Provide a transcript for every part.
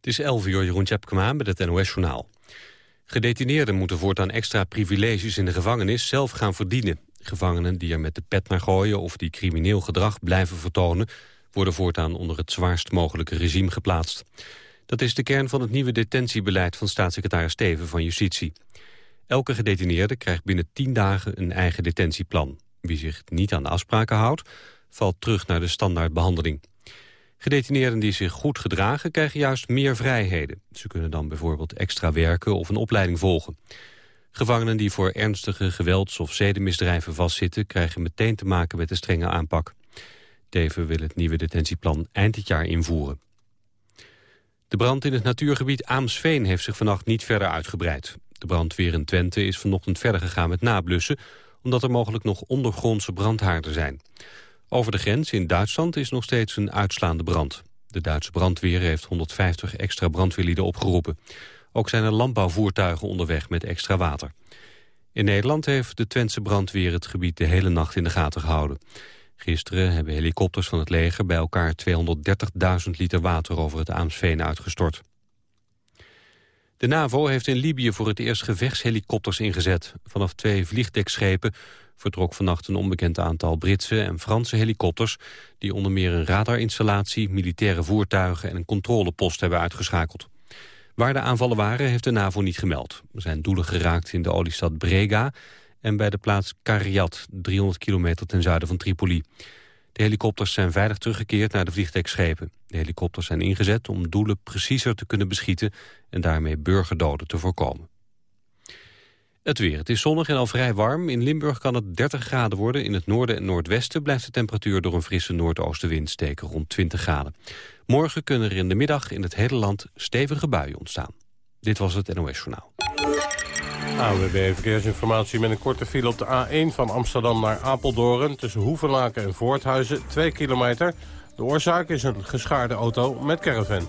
Het is 11 uur, Jeroen Tjepkema met het NOS-journaal. Gedetineerden moeten voortaan extra privileges in de gevangenis zelf gaan verdienen. Gevangenen die er met de pet naar gooien of die crimineel gedrag blijven vertonen... worden voortaan onder het zwaarst mogelijke regime geplaatst. Dat is de kern van het nieuwe detentiebeleid van staatssecretaris Steven van Justitie. Elke gedetineerde krijgt binnen 10 dagen een eigen detentieplan. Wie zich niet aan de afspraken houdt, valt terug naar de standaardbehandeling. Gedetineerden die zich goed gedragen krijgen juist meer vrijheden. Ze kunnen dan bijvoorbeeld extra werken of een opleiding volgen. Gevangenen die voor ernstige gewelds- of zedenmisdrijven vastzitten... krijgen meteen te maken met een strenge aanpak. Teven wil het nieuwe detentieplan eind dit jaar invoeren. De brand in het natuurgebied Aamsveen heeft zich vannacht niet verder uitgebreid. De brandweer in Twente is vanochtend verder gegaan met nablussen... omdat er mogelijk nog ondergrondse brandhaarden zijn. Over de grens in Duitsland is nog steeds een uitslaande brand. De Duitse brandweer heeft 150 extra brandweerlieden opgeroepen. Ook zijn er landbouwvoertuigen onderweg met extra water. In Nederland heeft de Twentse brandweer het gebied de hele nacht in de gaten gehouden. Gisteren hebben helikopters van het leger bij elkaar 230.000 liter water over het Aamsveen uitgestort. De NAVO heeft in Libië voor het eerst gevechtshelikopters ingezet. Vanaf twee vliegdekschepen vertrok vannacht een onbekend aantal Britse en Franse helikopters... die onder meer een radarinstallatie, militaire voertuigen en een controlepost hebben uitgeschakeld. Waar de aanvallen waren heeft de NAVO niet gemeld. Er zijn doelen geraakt in de oliestad Brega en bij de plaats Kariat, 300 kilometer ten zuiden van Tripoli. De helikopters zijn veilig teruggekeerd naar de vliegdekschepen. De helikopters zijn ingezet om doelen preciezer te kunnen beschieten... en daarmee burgerdoden te voorkomen. Het weer. Het is zonnig en al vrij warm. In Limburg kan het 30 graden worden. In het noorden en noordwesten blijft de temperatuur door een frisse noordoostenwind steken rond 20 graden. Morgen kunnen er in de middag in het hele land stevige buien ontstaan. Dit was het NOS Journaal. AWB Verkeersinformatie met een korte file op de A1 van Amsterdam naar Apeldoorn... tussen Hoevenlaken en Voorthuizen, 2 kilometer. De oorzaak is een geschaarde auto met caravan.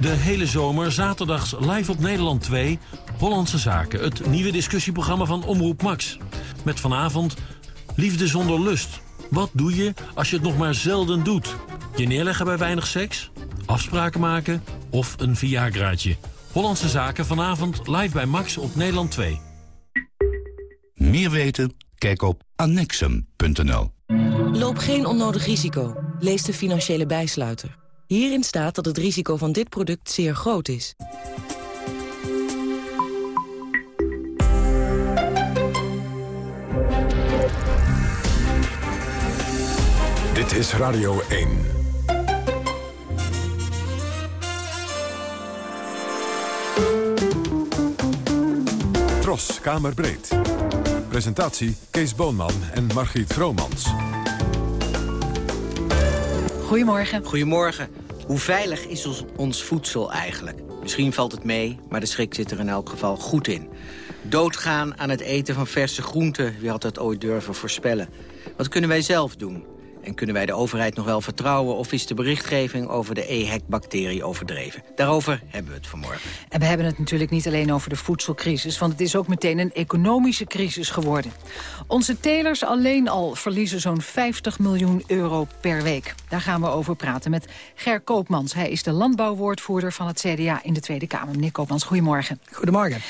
De hele zomer, zaterdags live op Nederland 2... Hollandse Zaken, het nieuwe discussieprogramma van Omroep Max. Met vanavond Liefde zonder lust. Wat doe je als je het nog maar zelden doet? Je neerleggen bij weinig seks? Afspraken maken? Of een Viagraatje? Hollandse Zaken vanavond live bij Max op Nederland 2. Meer weten? Kijk op annexum.nl. Loop geen onnodig risico. Lees de financiële bijsluiter. Hierin staat dat het risico van dit product zeer groot is. Dit is Radio 1. Tros, Kamerbreed. Presentatie Kees Boonman en Margriet Vromans. Goedemorgen. Goedemorgen. Hoe veilig is ons, voedsel eigenlijk? Misschien valt het mee, maar de schrik zit er in elk geval goed in. Doodgaan aan het eten van verse groenten, wie had dat ooit durven voorspellen? Wat kunnen wij zelf doen? En kunnen wij de overheid nog wel vertrouwen... of is de berichtgeving over de EHEC-bacterie overdreven? Daarover hebben we het vanmorgen. En we hebben het natuurlijk niet alleen over de voedselcrisis... want het is ook meteen een economische crisis geworden. Onze telers alleen al verliezen zo'n 50 miljoen euro per week. Daar gaan we over praten met Ger Koopmans. Hij is de landbouwwoordvoerder van het CDA in de Tweede Kamer. Meneer Koopmans, goedemorgen. Goedemorgen.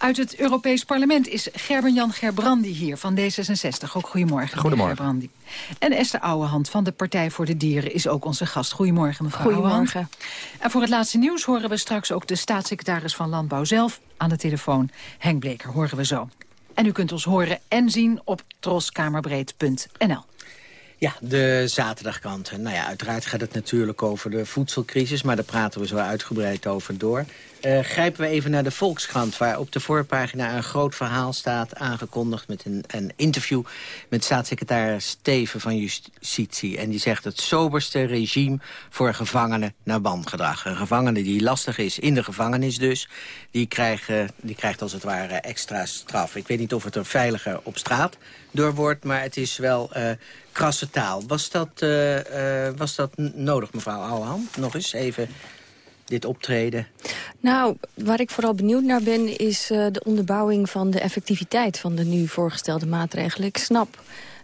Uit het Europees Parlement is Gerben-Jan Gerbrandi hier van D66. Ook goedemorgen, Goedemorgen. Gerbrandi. En Esther Ouwehand van de Partij voor de Dieren is ook onze gast. Goedemorgen, mevrouw Goedemorgen. Ouwehand. En voor het laatste nieuws horen we straks ook de staatssecretaris van Landbouw zelf aan de telefoon. Henk Bleker, horen we zo. En u kunt ons horen en zien op troskamerbreed.nl. Ja, de zaterdagkrant. Nou ja, uiteraard gaat het natuurlijk over de voedselcrisis... maar daar praten we zo uitgebreid over door. Uh, grijpen we even naar de Volkskrant... waar op de voorpagina een groot verhaal staat aangekondigd... met een, een interview met staatssecretaris Steven van Justitie. En die zegt het soberste regime voor gevangenen naar bandgedrag. Een gevangene die lastig is in de gevangenis dus... die, krijgen, die krijgt als het ware extra straf. Ik weet niet of het er veiliger op straat door wordt... maar het is wel uh, krasse. Was dat, uh, was dat nodig, mevrouw Alham? Nog eens even dit optreden? Nou, waar ik vooral benieuwd naar ben... is uh, de onderbouwing van de effectiviteit van de nu voorgestelde maatregelen. Ik snap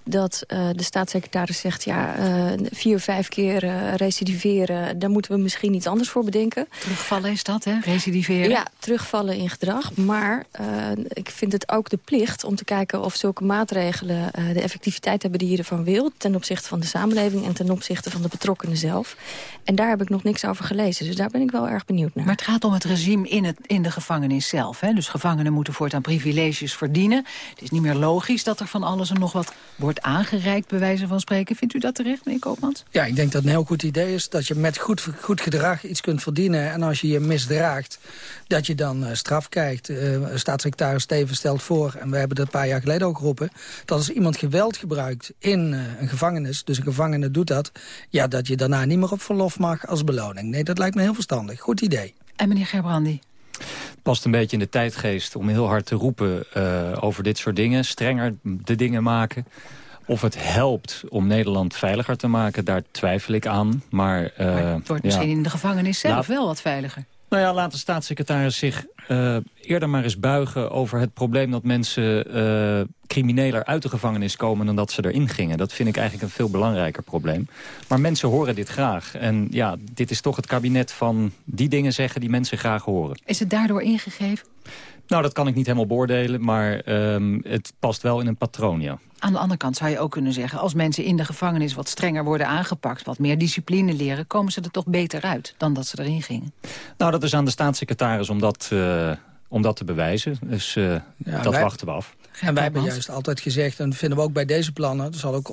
dat uh, de staatssecretaris zegt... ja, uh, vier, vijf keer uh, recidiveren, daar moeten we misschien iets anders voor bedenken. Terugvallen is dat, hè? Recidiveren? Ja, terugvallen in gedrag. Maar ik vind het ook de plicht om te kijken of zulke maatregelen... de effectiviteit hebben die je ervan wil... ten opzichte van de samenleving en ten opzichte van de betrokkenen zelf. En daar heb ik nog niks over gelezen, dus daar ben ik wel erg benieuwd naar. Maar het gaat om het regime in, het, in de gevangenis zelf. Hè? Dus gevangenen moeten voortaan privileges verdienen. Het is niet meer logisch dat er van alles en nog wat wordt aangereikt, bij wijze van spreken. Vindt u dat terecht, meneer Koopmans? Ja, ik denk dat het een heel goed idee is dat je met goed, goed gedrag iets kunt verdienen. En als je je misdraagt, dat je dan uh, straf krijgt. Uh, staatssecretaris Steven stelt voor, en we hebben dat een paar jaar geleden ook geroepen... dat als iemand geweld gebruikt in uh, een gevangenis, dus een gevangene doet dat... ja, dat je daarna niet meer op verlof mag als beloning. Nee, dat lijkt me heel verstandig. Goed idee. En meneer Gerbrandi? past een beetje in de tijdgeest om heel hard te roepen uh, over dit soort dingen. Strenger de dingen maken. Of het helpt om Nederland veiliger te maken, daar twijfel ik aan. Maar, uh, maar het wordt misschien in de gevangenis zelf wel wat veiliger. Nou ja, laat de staatssecretaris zich uh, eerder maar eens buigen over het probleem dat mensen uh, crimineler uit de gevangenis komen dan dat ze erin gingen. Dat vind ik eigenlijk een veel belangrijker probleem. Maar mensen horen dit graag. En ja, dit is toch het kabinet van die dingen zeggen die mensen graag horen. Is het daardoor ingegeven? Nou, dat kan ik niet helemaal beoordelen, maar um, het past wel in een patroon, ja. Aan de andere kant zou je ook kunnen zeggen... als mensen in de gevangenis wat strenger worden aangepakt... wat meer discipline leren, komen ze er toch beter uit... dan dat ze erin gingen? Nou, dat is aan de staatssecretaris om dat, uh, om dat te bewijzen. Dus uh, ja, dat wij... wachten we af. En wij hebben juist altijd gezegd, en dat vinden we ook bij deze plannen... het zal ook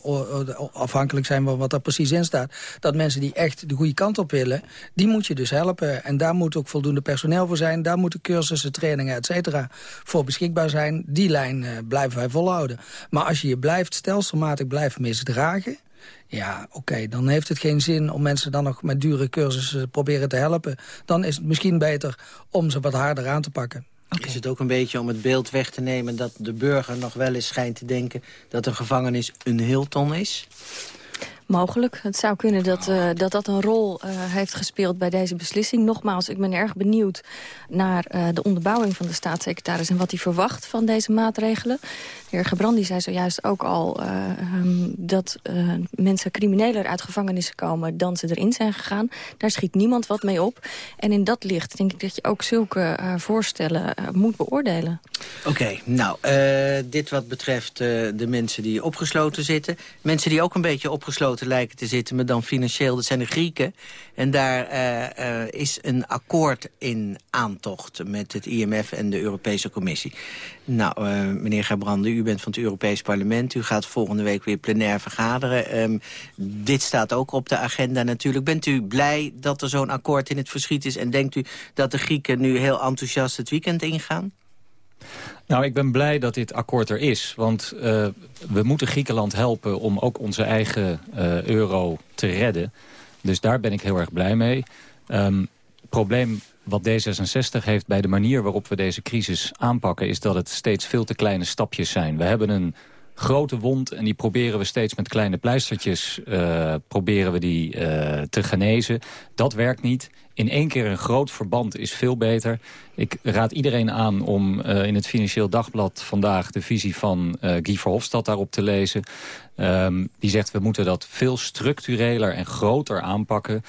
afhankelijk zijn van wat er precies in staat... dat mensen die echt de goede kant op willen, die moet je dus helpen. En daar moet ook voldoende personeel voor zijn. Daar moeten cursussen, trainingen, et cetera, voor beschikbaar zijn. Die lijn uh, blijven wij volhouden. Maar als je je blijft stelselmatig blijft misdragen... Ja, oké, okay, dan heeft het geen zin om mensen dan nog met dure cursussen proberen te helpen. Dan is het misschien beter om ze wat harder aan te pakken. Okay. Is het ook een beetje om het beeld weg te nemen... dat de burger nog wel eens schijnt te denken... dat een gevangenis een Hilton is? Mogelijk. Het zou kunnen dat uh, dat, dat een rol uh, heeft gespeeld bij deze beslissing. Nogmaals, ik ben erg benieuwd naar uh, de onderbouwing van de staatssecretaris... en wat hij verwacht van deze maatregelen. Heer Gebrandi zei zojuist ook al um, dat mensen crimineler uit gevangenissen komen... dan ze erin zijn gegaan. Daar schiet niemand wat mee op. En in dat licht denk ik dat je ook zulke voorstellen moet beoordelen. Oké, nou, dit wat betreft de mensen die opgesloten zitten. Mensen die ook een beetje opgesloten lijken te zitten, maar dan financieel. Dat zijn de Grieken. En daar is een akkoord in aantocht met het IMF en de Europese Commissie. Nou, uh, meneer Gabrande, u bent van het Europees Parlement. U gaat volgende week weer plenair vergaderen. Um, dit staat ook op de agenda natuurlijk. Bent u blij dat er zo'n akkoord in het verschiet is? En denkt u dat de Grieken nu heel enthousiast het weekend ingaan? Nou, ik ben blij dat dit akkoord er is. Want uh, we moeten Griekenland helpen om ook onze eigen uh, euro te redden. Dus daar ben ik heel erg blij mee. Um, probleem wat D66 heeft bij de manier waarop we deze crisis aanpakken... is dat het steeds veel te kleine stapjes zijn. We hebben een grote wond en die proberen we steeds met kleine pleistertjes uh, proberen we die uh, te genezen. Dat werkt niet. In één keer een groot verband is veel beter. Ik raad iedereen aan om uh, in het Financieel Dagblad vandaag de visie van Guy Verhofstadt daarop te lezen. Um, die zegt we moeten dat veel structureler en groter aanpakken.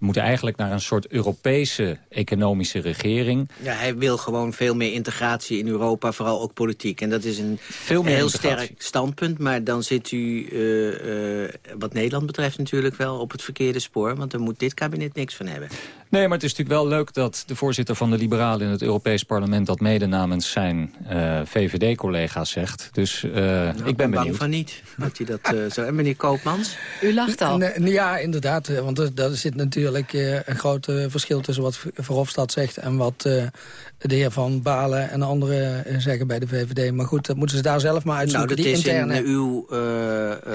We moeten eigenlijk naar een soort Europese economische regering. Ja, hij wil gewoon veel meer integratie in Europa, vooral ook politiek. En dat is een veel meer heel sterk standpunt. Maar dan zit u, uh, uh, wat Nederland betreft natuurlijk wel, op het verkeerde spoor. Want daar moet dit kabinet niks van hebben. Nee, maar het is natuurlijk wel leuk dat de voorzitter van de Liberalen in het Europees Parlement dat mede namens zijn uh, VVD-collega's zegt. Dus uh, nou, ik ben, ben benieuwd. bang van niet dat hij dat uh, zo... En meneer Koopmans? U lacht al. ja, inderdaad. Want er, zit natuurlijk een groot verschil tussen wat Verhofstadt zegt... en wat de heer Van Balen en anderen zeggen bij de VVD. Maar goed, dat moeten ze daar zelf maar uitzoeken. Nou, dat die is interne... in uw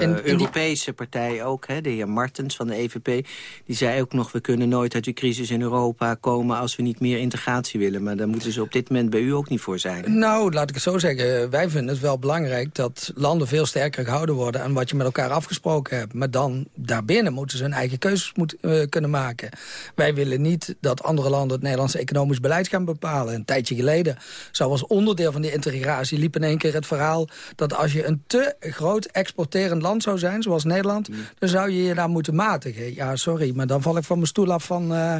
in, in Europese partij ook, hè, de heer Martens van de EVP... die zei ook nog, we kunnen nooit uit die crisis in Europa komen... als we niet meer integratie willen. Maar daar moeten ze op dit moment bij u ook niet voor zijn. Nou, laat ik het zo zeggen. Wij vinden het wel belangrijk dat landen veel sterker gehouden worden... aan wat je met elkaar afgesproken hebt. Maar dan, daarbinnen moeten ze hun eigen keuzes moet, uh, kunnen maken. Wij willen niet dat andere landen het Nederlandse economisch beleid gaan bepalen. Een tijdje geleden, zou als onderdeel van die integratie... liep in één keer het verhaal dat als je een te groot exporterend land zou zijn... zoals Nederland, mm. dan zou je je daar moeten matigen. Ja, sorry, maar dan val ik van mijn stoel af van... Uh,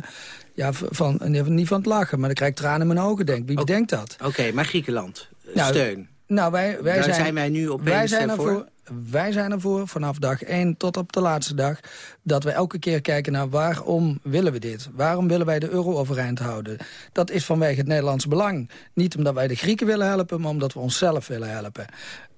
ja, van, niet van het lachen, maar dan krijg ik tranen in mijn ogen. Denk. Wie bedenkt dat? Oké, maar Griekenland, nou, steun. Nou, wij, wij Daar zijn, wij nu opeens wij zijn ervoor. Voor, wij zijn ervoor vanaf dag 1 tot op de laatste dag... dat we elke keer kijken naar waarom willen we dit? Waarom willen wij de euro overeind houden? Dat is vanwege het Nederlandse belang. Niet omdat wij de Grieken willen helpen, maar omdat we onszelf willen helpen.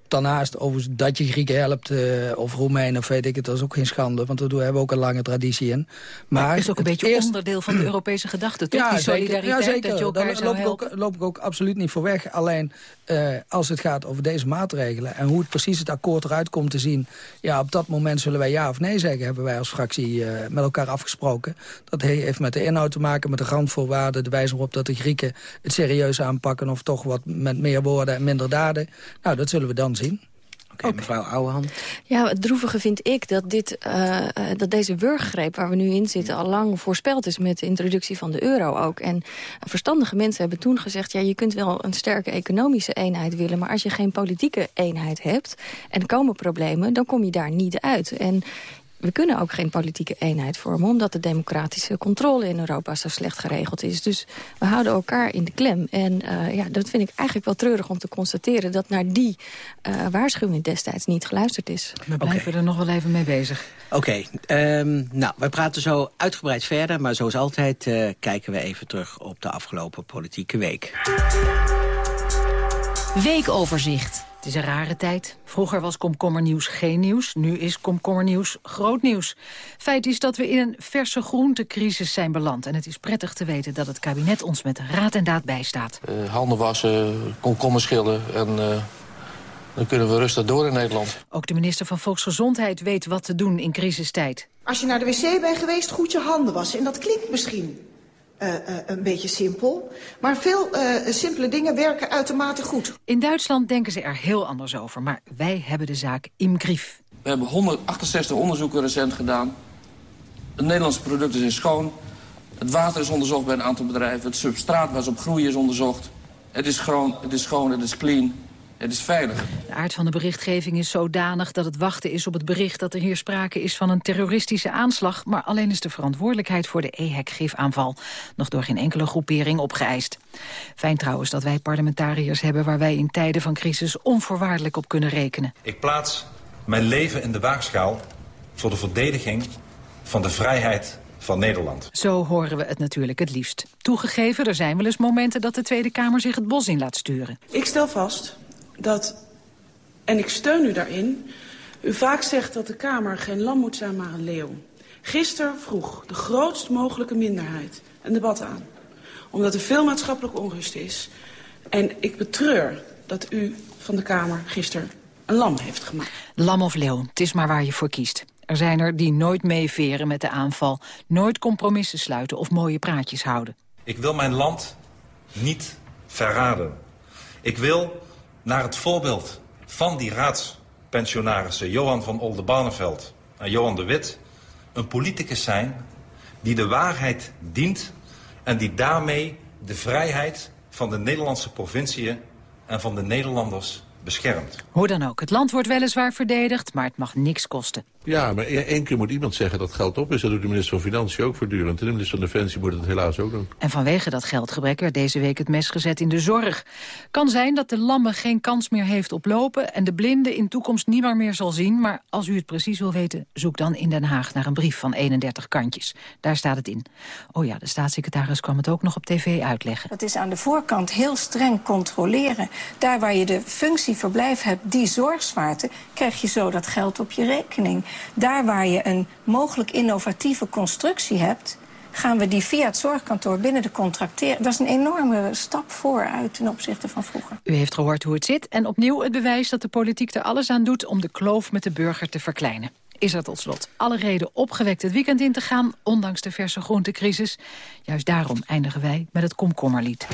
Daarnaast, over dat je Grieken helpt, uh, of Roemenen of weet ik het, dat is ook geen schande. Want daar hebben we ook een lange traditie in. Maar, het is ook een beetje onderdeel van de Europese gedachte, toch? Ja, Die solidariteit, ja, zeker. dat je elkaar Daar loop ik, ook, loop ik ook absoluut niet voor weg. Alleen, uh, als het gaat over deze maatregelen... en hoe het precies het akkoord eruit komt te zien... ja, op dat moment zullen wij ja of nee zeggen... hebben wij als fractie uh, met elkaar afgesproken. Dat heeft met de inhoud te maken, met de randvoorwaarden... de wijze waarop dat de Grieken het serieus aanpakken... of toch wat met meer woorden en minder daden. Nou, dat zullen we dan zien. Okay, mevrouw Ouwehand. Ja, het droevige vind ik dat, dit, uh, dat deze wurggreep waar we nu in zitten... al lang voorspeld is met de introductie van de euro ook. En verstandige mensen hebben toen gezegd... ja, je kunt wel een sterke economische eenheid willen... maar als je geen politieke eenheid hebt en er komen problemen... dan kom je daar niet uit. En we kunnen ook geen politieke eenheid vormen... omdat de democratische controle in Europa zo slecht geregeld is. Dus we houden elkaar in de klem. En uh, ja, dat vind ik eigenlijk wel treurig om te constateren... dat naar die uh, waarschuwing destijds niet geluisterd is. We blijven okay. er nog wel even mee bezig. Oké, okay, um, nou, wij praten zo uitgebreid verder... maar zoals altijd uh, kijken we even terug op de afgelopen politieke week. Weekoverzicht. Het is een rare tijd. Vroeger was komkommernieuws geen nieuws. Nu is komkommernieuws groot nieuws. Feit is dat we in een verse groentecrisis zijn beland. En het is prettig te weten dat het kabinet ons met raad en daad bijstaat. Uh, handen wassen, komkommer schillen en... Uh... Dan kunnen we rustig door in Nederland. Ook de minister van Volksgezondheid weet wat te doen in crisistijd. Als je naar de wc bent geweest, goed je handen wassen. En dat klinkt misschien uh, uh, een beetje simpel. Maar veel uh, simpele dingen werken uitermate goed. In Duitsland denken ze er heel anders over. Maar wij hebben de zaak im grief. We hebben 168 onderzoeken recent gedaan. De Nederlandse producten zijn schoon. Het water is onderzocht bij een aantal bedrijven. Het substraat waar ze op groeien is onderzocht. Het is, groen, het is schoon, het is clean. Het is veilig. De aard van de berichtgeving is zodanig dat het wachten is op het bericht... dat er hier sprake is van een terroristische aanslag... maar alleen is de verantwoordelijkheid voor de EHEC-gifaanval... nog door geen enkele groepering opgeëist. Fijn trouwens dat wij parlementariërs hebben... waar wij in tijden van crisis onvoorwaardelijk op kunnen rekenen. Ik plaats mijn leven in de waagschaal voor de verdediging van de vrijheid van Nederland. Zo horen we het natuurlijk het liefst. Toegegeven, er zijn wel eens momenten dat de Tweede Kamer zich het bos in laat sturen. Ik stel vast dat, en ik steun u daarin... u vaak zegt dat de Kamer geen lam moet zijn, maar een leeuw. Gisteren vroeg de grootst mogelijke minderheid een debat aan. Omdat er veel maatschappelijke onrust is. En ik betreur dat u van de Kamer gisteren een lam heeft gemaakt. Lam of leeuw, het is maar waar je voor kiest. Er zijn er die nooit meeveren met de aanval, nooit compromissen sluiten of mooie praatjes houden. Ik wil mijn land niet verraden. Ik wil naar het voorbeeld van die raadspensionarissen... Johan van Oldenbarneveld en Johan de Wit... een politicus zijn die de waarheid dient... en die daarmee de vrijheid van de Nederlandse provinciën... en van de Nederlanders beschermt. Hoe dan ook, het land wordt weliswaar verdedigd... maar het mag niks kosten. Ja, maar e- één keer moet iemand zeggen dat geld op is. Dat doet de minister van Financiën ook voortdurend. En de minister van Defensie moet het helaas ook doen. En vanwege dat geldgebrek werd deze week het mes gezet in de zorg. Kan zijn dat de lamme geen kans meer heeft op lopen... en de blinde in toekomst niemand meer zal zien. Maar als u het precies wil weten, zoek dan in Den Haag... naar een brief van 31 kantjes. Daar staat het in. Oh ja, de staatssecretaris kwam het ook nog op tv uitleggen. Dat is aan de voorkant heel streng controleren. Daar waar je de functie verblijf hebt, die zorgzwaarte... krijg je zo dat geld op je rekening. Daar waar je een mogelijk innovatieve constructie hebt gaan we die via het zorgkantoor binnen de contracteren. Dat is een enorme stap vooruit ten opzichte van vroeger. U heeft gehoord hoe het zit en opnieuw het bewijs dat de politiek er alles aan doet... om de kloof met de burger te verkleinen. Is er tot slot alle reden opgewekt het weekend in te gaan... ondanks de verse groentecrisis. Juist daarom eindigen wij met het komkommerlied.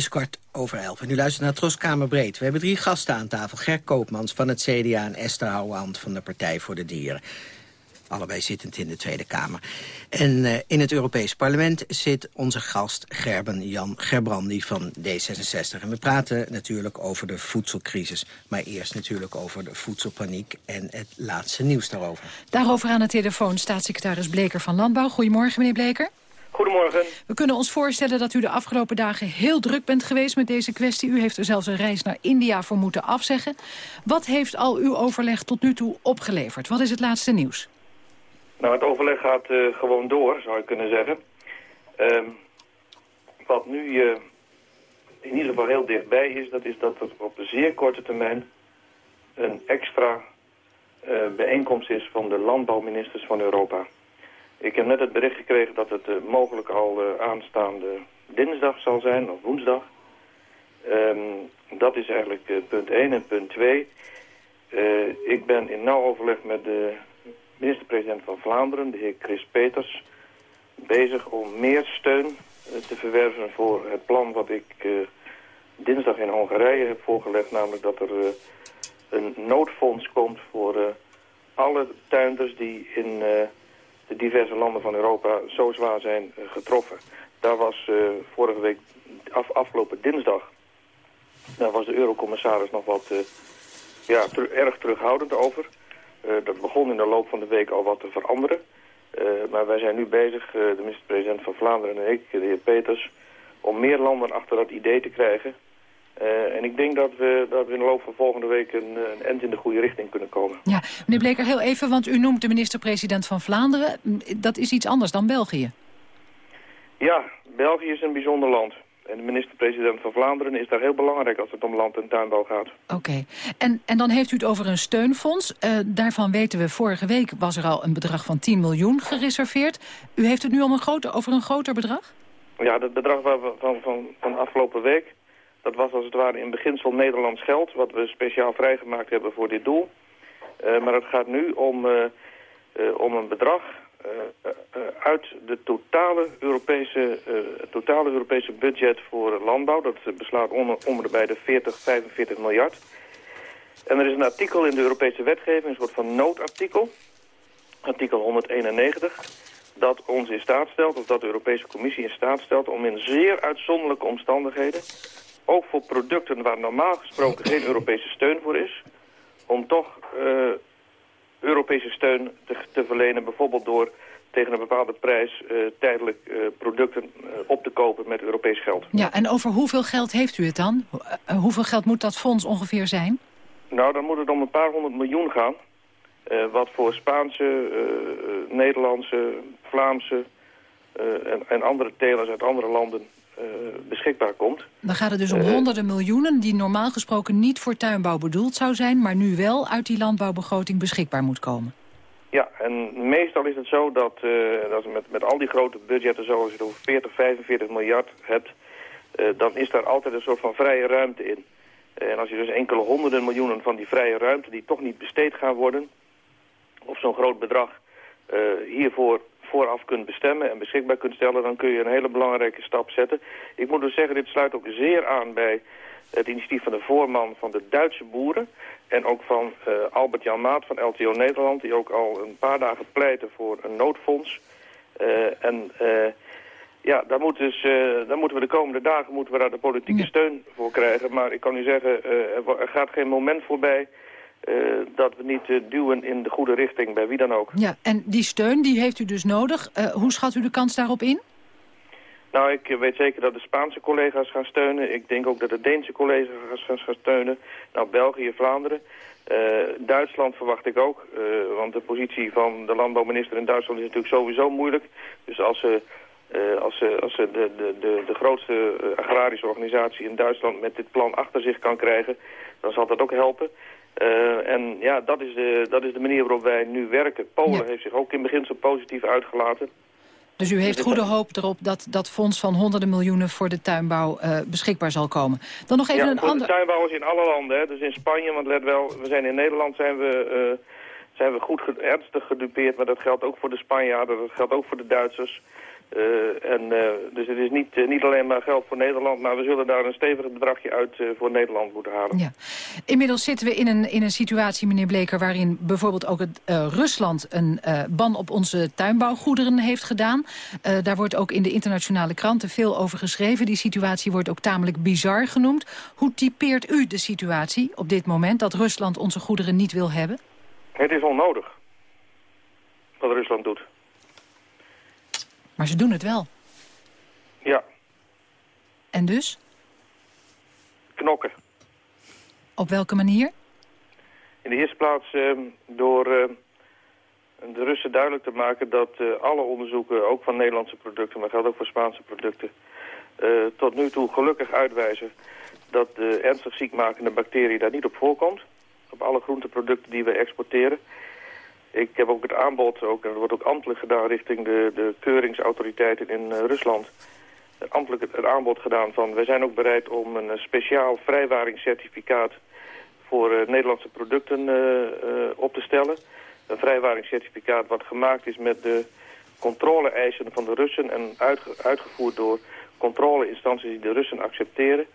Is kwart over elf. En u luistert naar Troskamer Breed. We hebben drie gasten aan tafel. Ger Koopmans van het CDA en Esther Houwehand van de Partij voor de Dieren. Allebei zittend in de Tweede Kamer. En uh, in het Europees Parlement zit onze gast Gerben Jan Gerbrandi van D66. En we praten natuurlijk over de voedselcrisis. Maar eerst natuurlijk over de voedselpaniek en het laatste nieuws daarover. Daarover aan de telefoon staatssecretaris Bleker van Landbouw. Goedemorgen, meneer Bleker. Goedemorgen. We kunnen ons voorstellen dat u de afgelopen dagen heel druk bent geweest met deze kwestie. U heeft er zelfs een reis naar India voor moeten afzeggen. Wat heeft al uw overleg tot nu toe opgeleverd? Wat is het laatste nieuws? Nou, het overleg gaat uh, gewoon door, zou je kunnen zeggen. Uh, wat nu uh, in ieder geval heel dichtbij is, dat is dat er op een zeer korte termijn een extra uh, bijeenkomst is van de landbouwministers van Europa. Ik heb net het bericht gekregen dat het uh, mogelijk al uh, aanstaande dinsdag zal zijn, of woensdag. Um, dat is eigenlijk uh, punt 1 en punt 2. ik ben in nauw overleg met de minister-president van Vlaanderen, de heer Chris Peters... bezig om meer steun te verwerven voor het plan wat ik dinsdag in Hongarije heb voorgelegd. Namelijk dat er een noodfonds komt voor alle tuinders die in de diverse landen van Europa zo zwaar zijn uh, getroffen. Daar was uh, vorige week, af, afgelopen dinsdag, daar was de eurocommissaris nog wat uh, ja, erg terughoudend over. dat begon in de loop van de week al wat te veranderen. maar wij zijn nu bezig, de minister-president van Vlaanderen en ik, de heer Peters, om meer landen achter dat idee te krijgen. Uh, en ik denk dat we, dat we in de loop van volgende week een, een end in de goede richting kunnen komen. Ja, meneer Bleker, heel even, want u noemt de minister-president van Vlaanderen. Dat is iets anders dan België. Ja, België is een bijzonder land. En de minister-president van Vlaanderen is daar heel belangrijk als het om land- en tuinbouw gaat. Oké. Okay. En, en dan heeft u het over een steunfonds. Uh, daarvan weten we, vorige week was er al een bedrag van 10 miljoen gereserveerd. U heeft het nu om een groter, over een groter bedrag? Ja, het bedrag van, van, van, van afgelopen week dat was als het ware in beginsel Nederlands geld, wat we speciaal vrijgemaakt hebben voor dit doel. Uh, maar het gaat nu om, uh, uh, om een bedrag uit de totale Europese, totale Europese budget voor landbouw. Dat beslaat onder, onder bij de 40, 45 miljard. En er is een artikel in de Europese wetgeving, een soort van noodartikel, artikel 191 dat ons in staat stelt, of dat de Europese Commissie in staat stelt... om in zeer uitzonderlijke omstandigheden ook voor producten waar normaal gesproken geen Europese steun voor is... om toch uh, Europese steun te, te, verlenen, bijvoorbeeld door tegen een bepaalde prijs uh, tijdelijk uh, producten op te kopen met Europees geld. Ja, en over hoeveel geld heeft u het dan? hoeveel geld moet dat fonds ongeveer zijn? Nou, dan moet het om een paar honderd miljoen gaan. wat voor Spaanse, Nederlandse, Vlaamse en, en andere telers uit andere landen beschikbaar komt. Dan gaat het dus om uh, honderden miljoenen die normaal gesproken niet voor tuinbouw bedoeld zou zijn... maar nu wel uit die landbouwbegroting beschikbaar moet komen. Ja, en meestal is het zo dat, uh, dat met, met al die grote budgetten zoals je het over 40, 45 miljard hebt... dan is daar altijd een soort van vrije ruimte in. en als je dus enkele honderden miljoenen van die vrije ruimte die toch niet besteed gaan worden... of zo'n groot bedrag hiervoor vooraf kunt bestemmen en beschikbaar kunt stellen... dan kun je een hele belangrijke stap zetten. Ik moet dus zeggen, dit sluit ook zeer aan bij Het initiatief van de voorman van de Duitse boeren. En ook van eh, Albert-Jan Maat van LTO Nederland, die ook al een paar dagen pleiten voor een noodfonds. Eh, en eh, ja, daar, moet dus, daar moeten we de komende dagen moeten we daar de politieke steun voor krijgen. Maar ik kan u zeggen, er gaat geen moment voorbij eh, dat we niet eh, duwen in de goede richting, bij wie dan ook. Ja, en die steun die heeft u dus nodig. Eh, hoe schat u de kans daarop in? Nou, ik weet zeker dat de Spaanse collega's gaan steunen. Ik denk ook dat de Deense collega's gaan, gaan steunen. Nou, België, Vlaanderen. Duitsland verwacht ik ook. want de positie van de landbouwminister in Duitsland is natuurlijk sowieso moeilijk. Dus als ze, als ze, als ze de, de, de, de grootste agrarische organisatie in Duitsland met dit plan achter zich kan krijgen, dan zal dat ook helpen. Eh, en ja, dat is, de, dat is de manier waarop wij nu werken. Polen heeft zich ook in beginsel positief uitgelaten. Dus u heeft goede hoop erop dat dat fonds van honderden miljoenen voor de tuinbouw eh, beschikbaar zal komen. Dan nog even ja, een ander... de tuinbouwers in alle landen. Hè. Dus in Spanje, want let wel, we zijn in Nederland zijn we, eh, zijn we goed ernstig gedupeerd. Maar dat geldt ook voor de Spanjaarden, dat geldt ook voor de Duitsers. Eh, en, eh, dus het is niet, eh, niet alleen maar geld voor Nederland, maar we zullen daar een stevig bedragje uit voor Nederland moeten halen. Ja. Inmiddels zitten we in een, in een situatie, meneer Bleker... waarin bijvoorbeeld ook het, Rusland een ban op onze tuinbouwgoederen heeft gedaan. Daar wordt ook in de internationale kranten veel over geschreven. Die situatie wordt ook tamelijk bizar genoemd. Hoe typeert u de situatie op dit moment... dat Rusland onze goederen niet wil hebben? Het is onnodig wat Rusland doet. Maar ze doen het wel. Ja, En dus? knokken. Op welke manier? In de eerste plaats eh, door eh, de Russen duidelijk te maken dat eh, alle onderzoeken, ook van Nederlandse producten, maar geldt ook voor Spaanse producten, eh, tot nu toe gelukkig uitwijzen dat de ernstig ziekmakende bacterie daar niet op voorkomt. Op alle groenteproducten die we exporteren. Ik heb ook het aanbod, ook, en dat wordt ook ambtelijk gedaan richting de, de keuringsautoriteiten in eh, Rusland. Ambtelijk het, het aanbod gedaan van, wij zijn ook bereid om een eh, speciaal vrijwaringscertificaat voor eh, Nederlandse producten op te stellen. Een vrijwaringscertificaat wat gemaakt is met de controle-eisen van de Russen en uitge- uitgevoerd door controleinstanties die de Russen accepteren.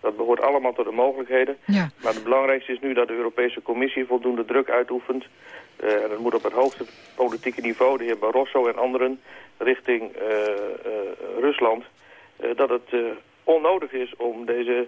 Dat behoort allemaal tot de mogelijkheden. Ja. Maar het belangrijkste is nu dat de Europese Commissie voldoende druk uitoefent. Eh, en dat moet op het hoogste politieke niveau, de heer Barroso en anderen, richting eh, eh, Rusland. dat het onnodig is om deze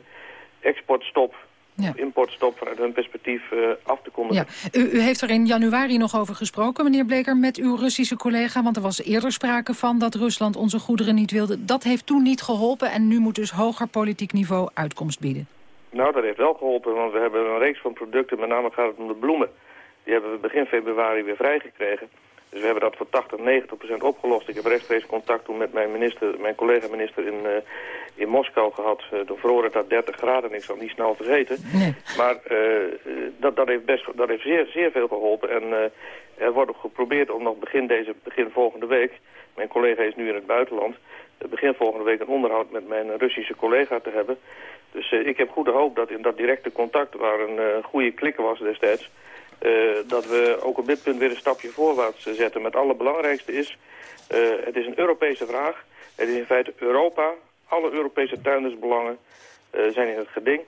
exportstop, Ja. importstop vanuit hun perspectief af te kondigen. Ja. U, u heeft er in januari nog over gesproken, meneer Bleker, met uw Russische collega. Want er was eerder sprake van dat Rusland onze goederen niet wilde. Dat heeft toen niet geholpen en nu moet dus hoger politiek niveau uitkomst bieden. Nou, dat heeft wel geholpen, want we hebben een reeks van producten, met name gaat het om de bloemen. Die hebben we begin februari weer vrijgekregen. Dus we hebben dat voor 80, 90 procent opgelost. Ik heb rechtstreeks contact toen met mijn, minister, mijn collega-minister in, eh, in Moskou gehad. Uh, toen vroor het daar 30 graden en ik niet snel vergeten. Maar eh, dat, dat heeft, best, dat heeft zeer, zeer veel geholpen. En er wordt ook geprobeerd om nog begin, deze, begin volgende week... Mijn collega is nu in het buitenland. begin volgende week een onderhoud met mijn Russische collega te hebben. Dus ik heb goede hoop dat in dat directe contact, waar een goede klik was destijds... eh, dat we ook op dit punt weer een stapje voorwaarts zetten. Met het allerbelangrijkste is, eh, het is een Europese vraag. Het is in feite Europa, alle Europese tuindersbelangen eh, zijn in het geding.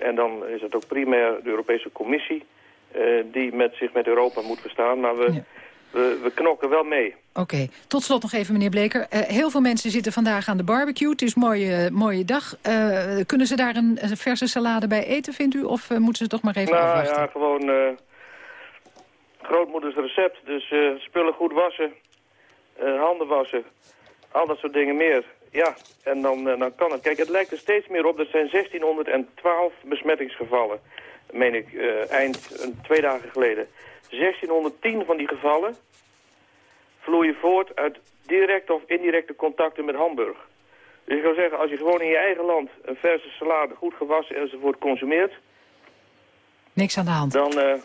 En dan is het ook primair de Europese Commissie die met zich met Europa moet verstaan. Maar we, we, we knokken wel mee. Oké, tot slot nog even, meneer Bleker. Heel veel mensen zitten vandaag aan de barbecue. Het is een mooie, mooie dag. Kunnen ze daar een, verse salade bij eten, vindt u? Of moeten ze toch maar even nou afwachten? ja, gewoon grootmoeders recept. Dus eh, spullen goed wassen, eh, handen wassen, al dat soort dingen meer. Ja, en dan, eh, dan kan het. Kijk, het lijkt er steeds meer op. Er zijn 1612 besmettingsgevallen, meen ik, eind twee dagen geleden. 1610 van die gevallen vloeien voort uit directe of indirecte contacten met Hamburg. Dus ik zou zeggen, als je gewoon in je eigen land een verse salade goed gewassen enzovoort consumeert, Niks aan de hand. dan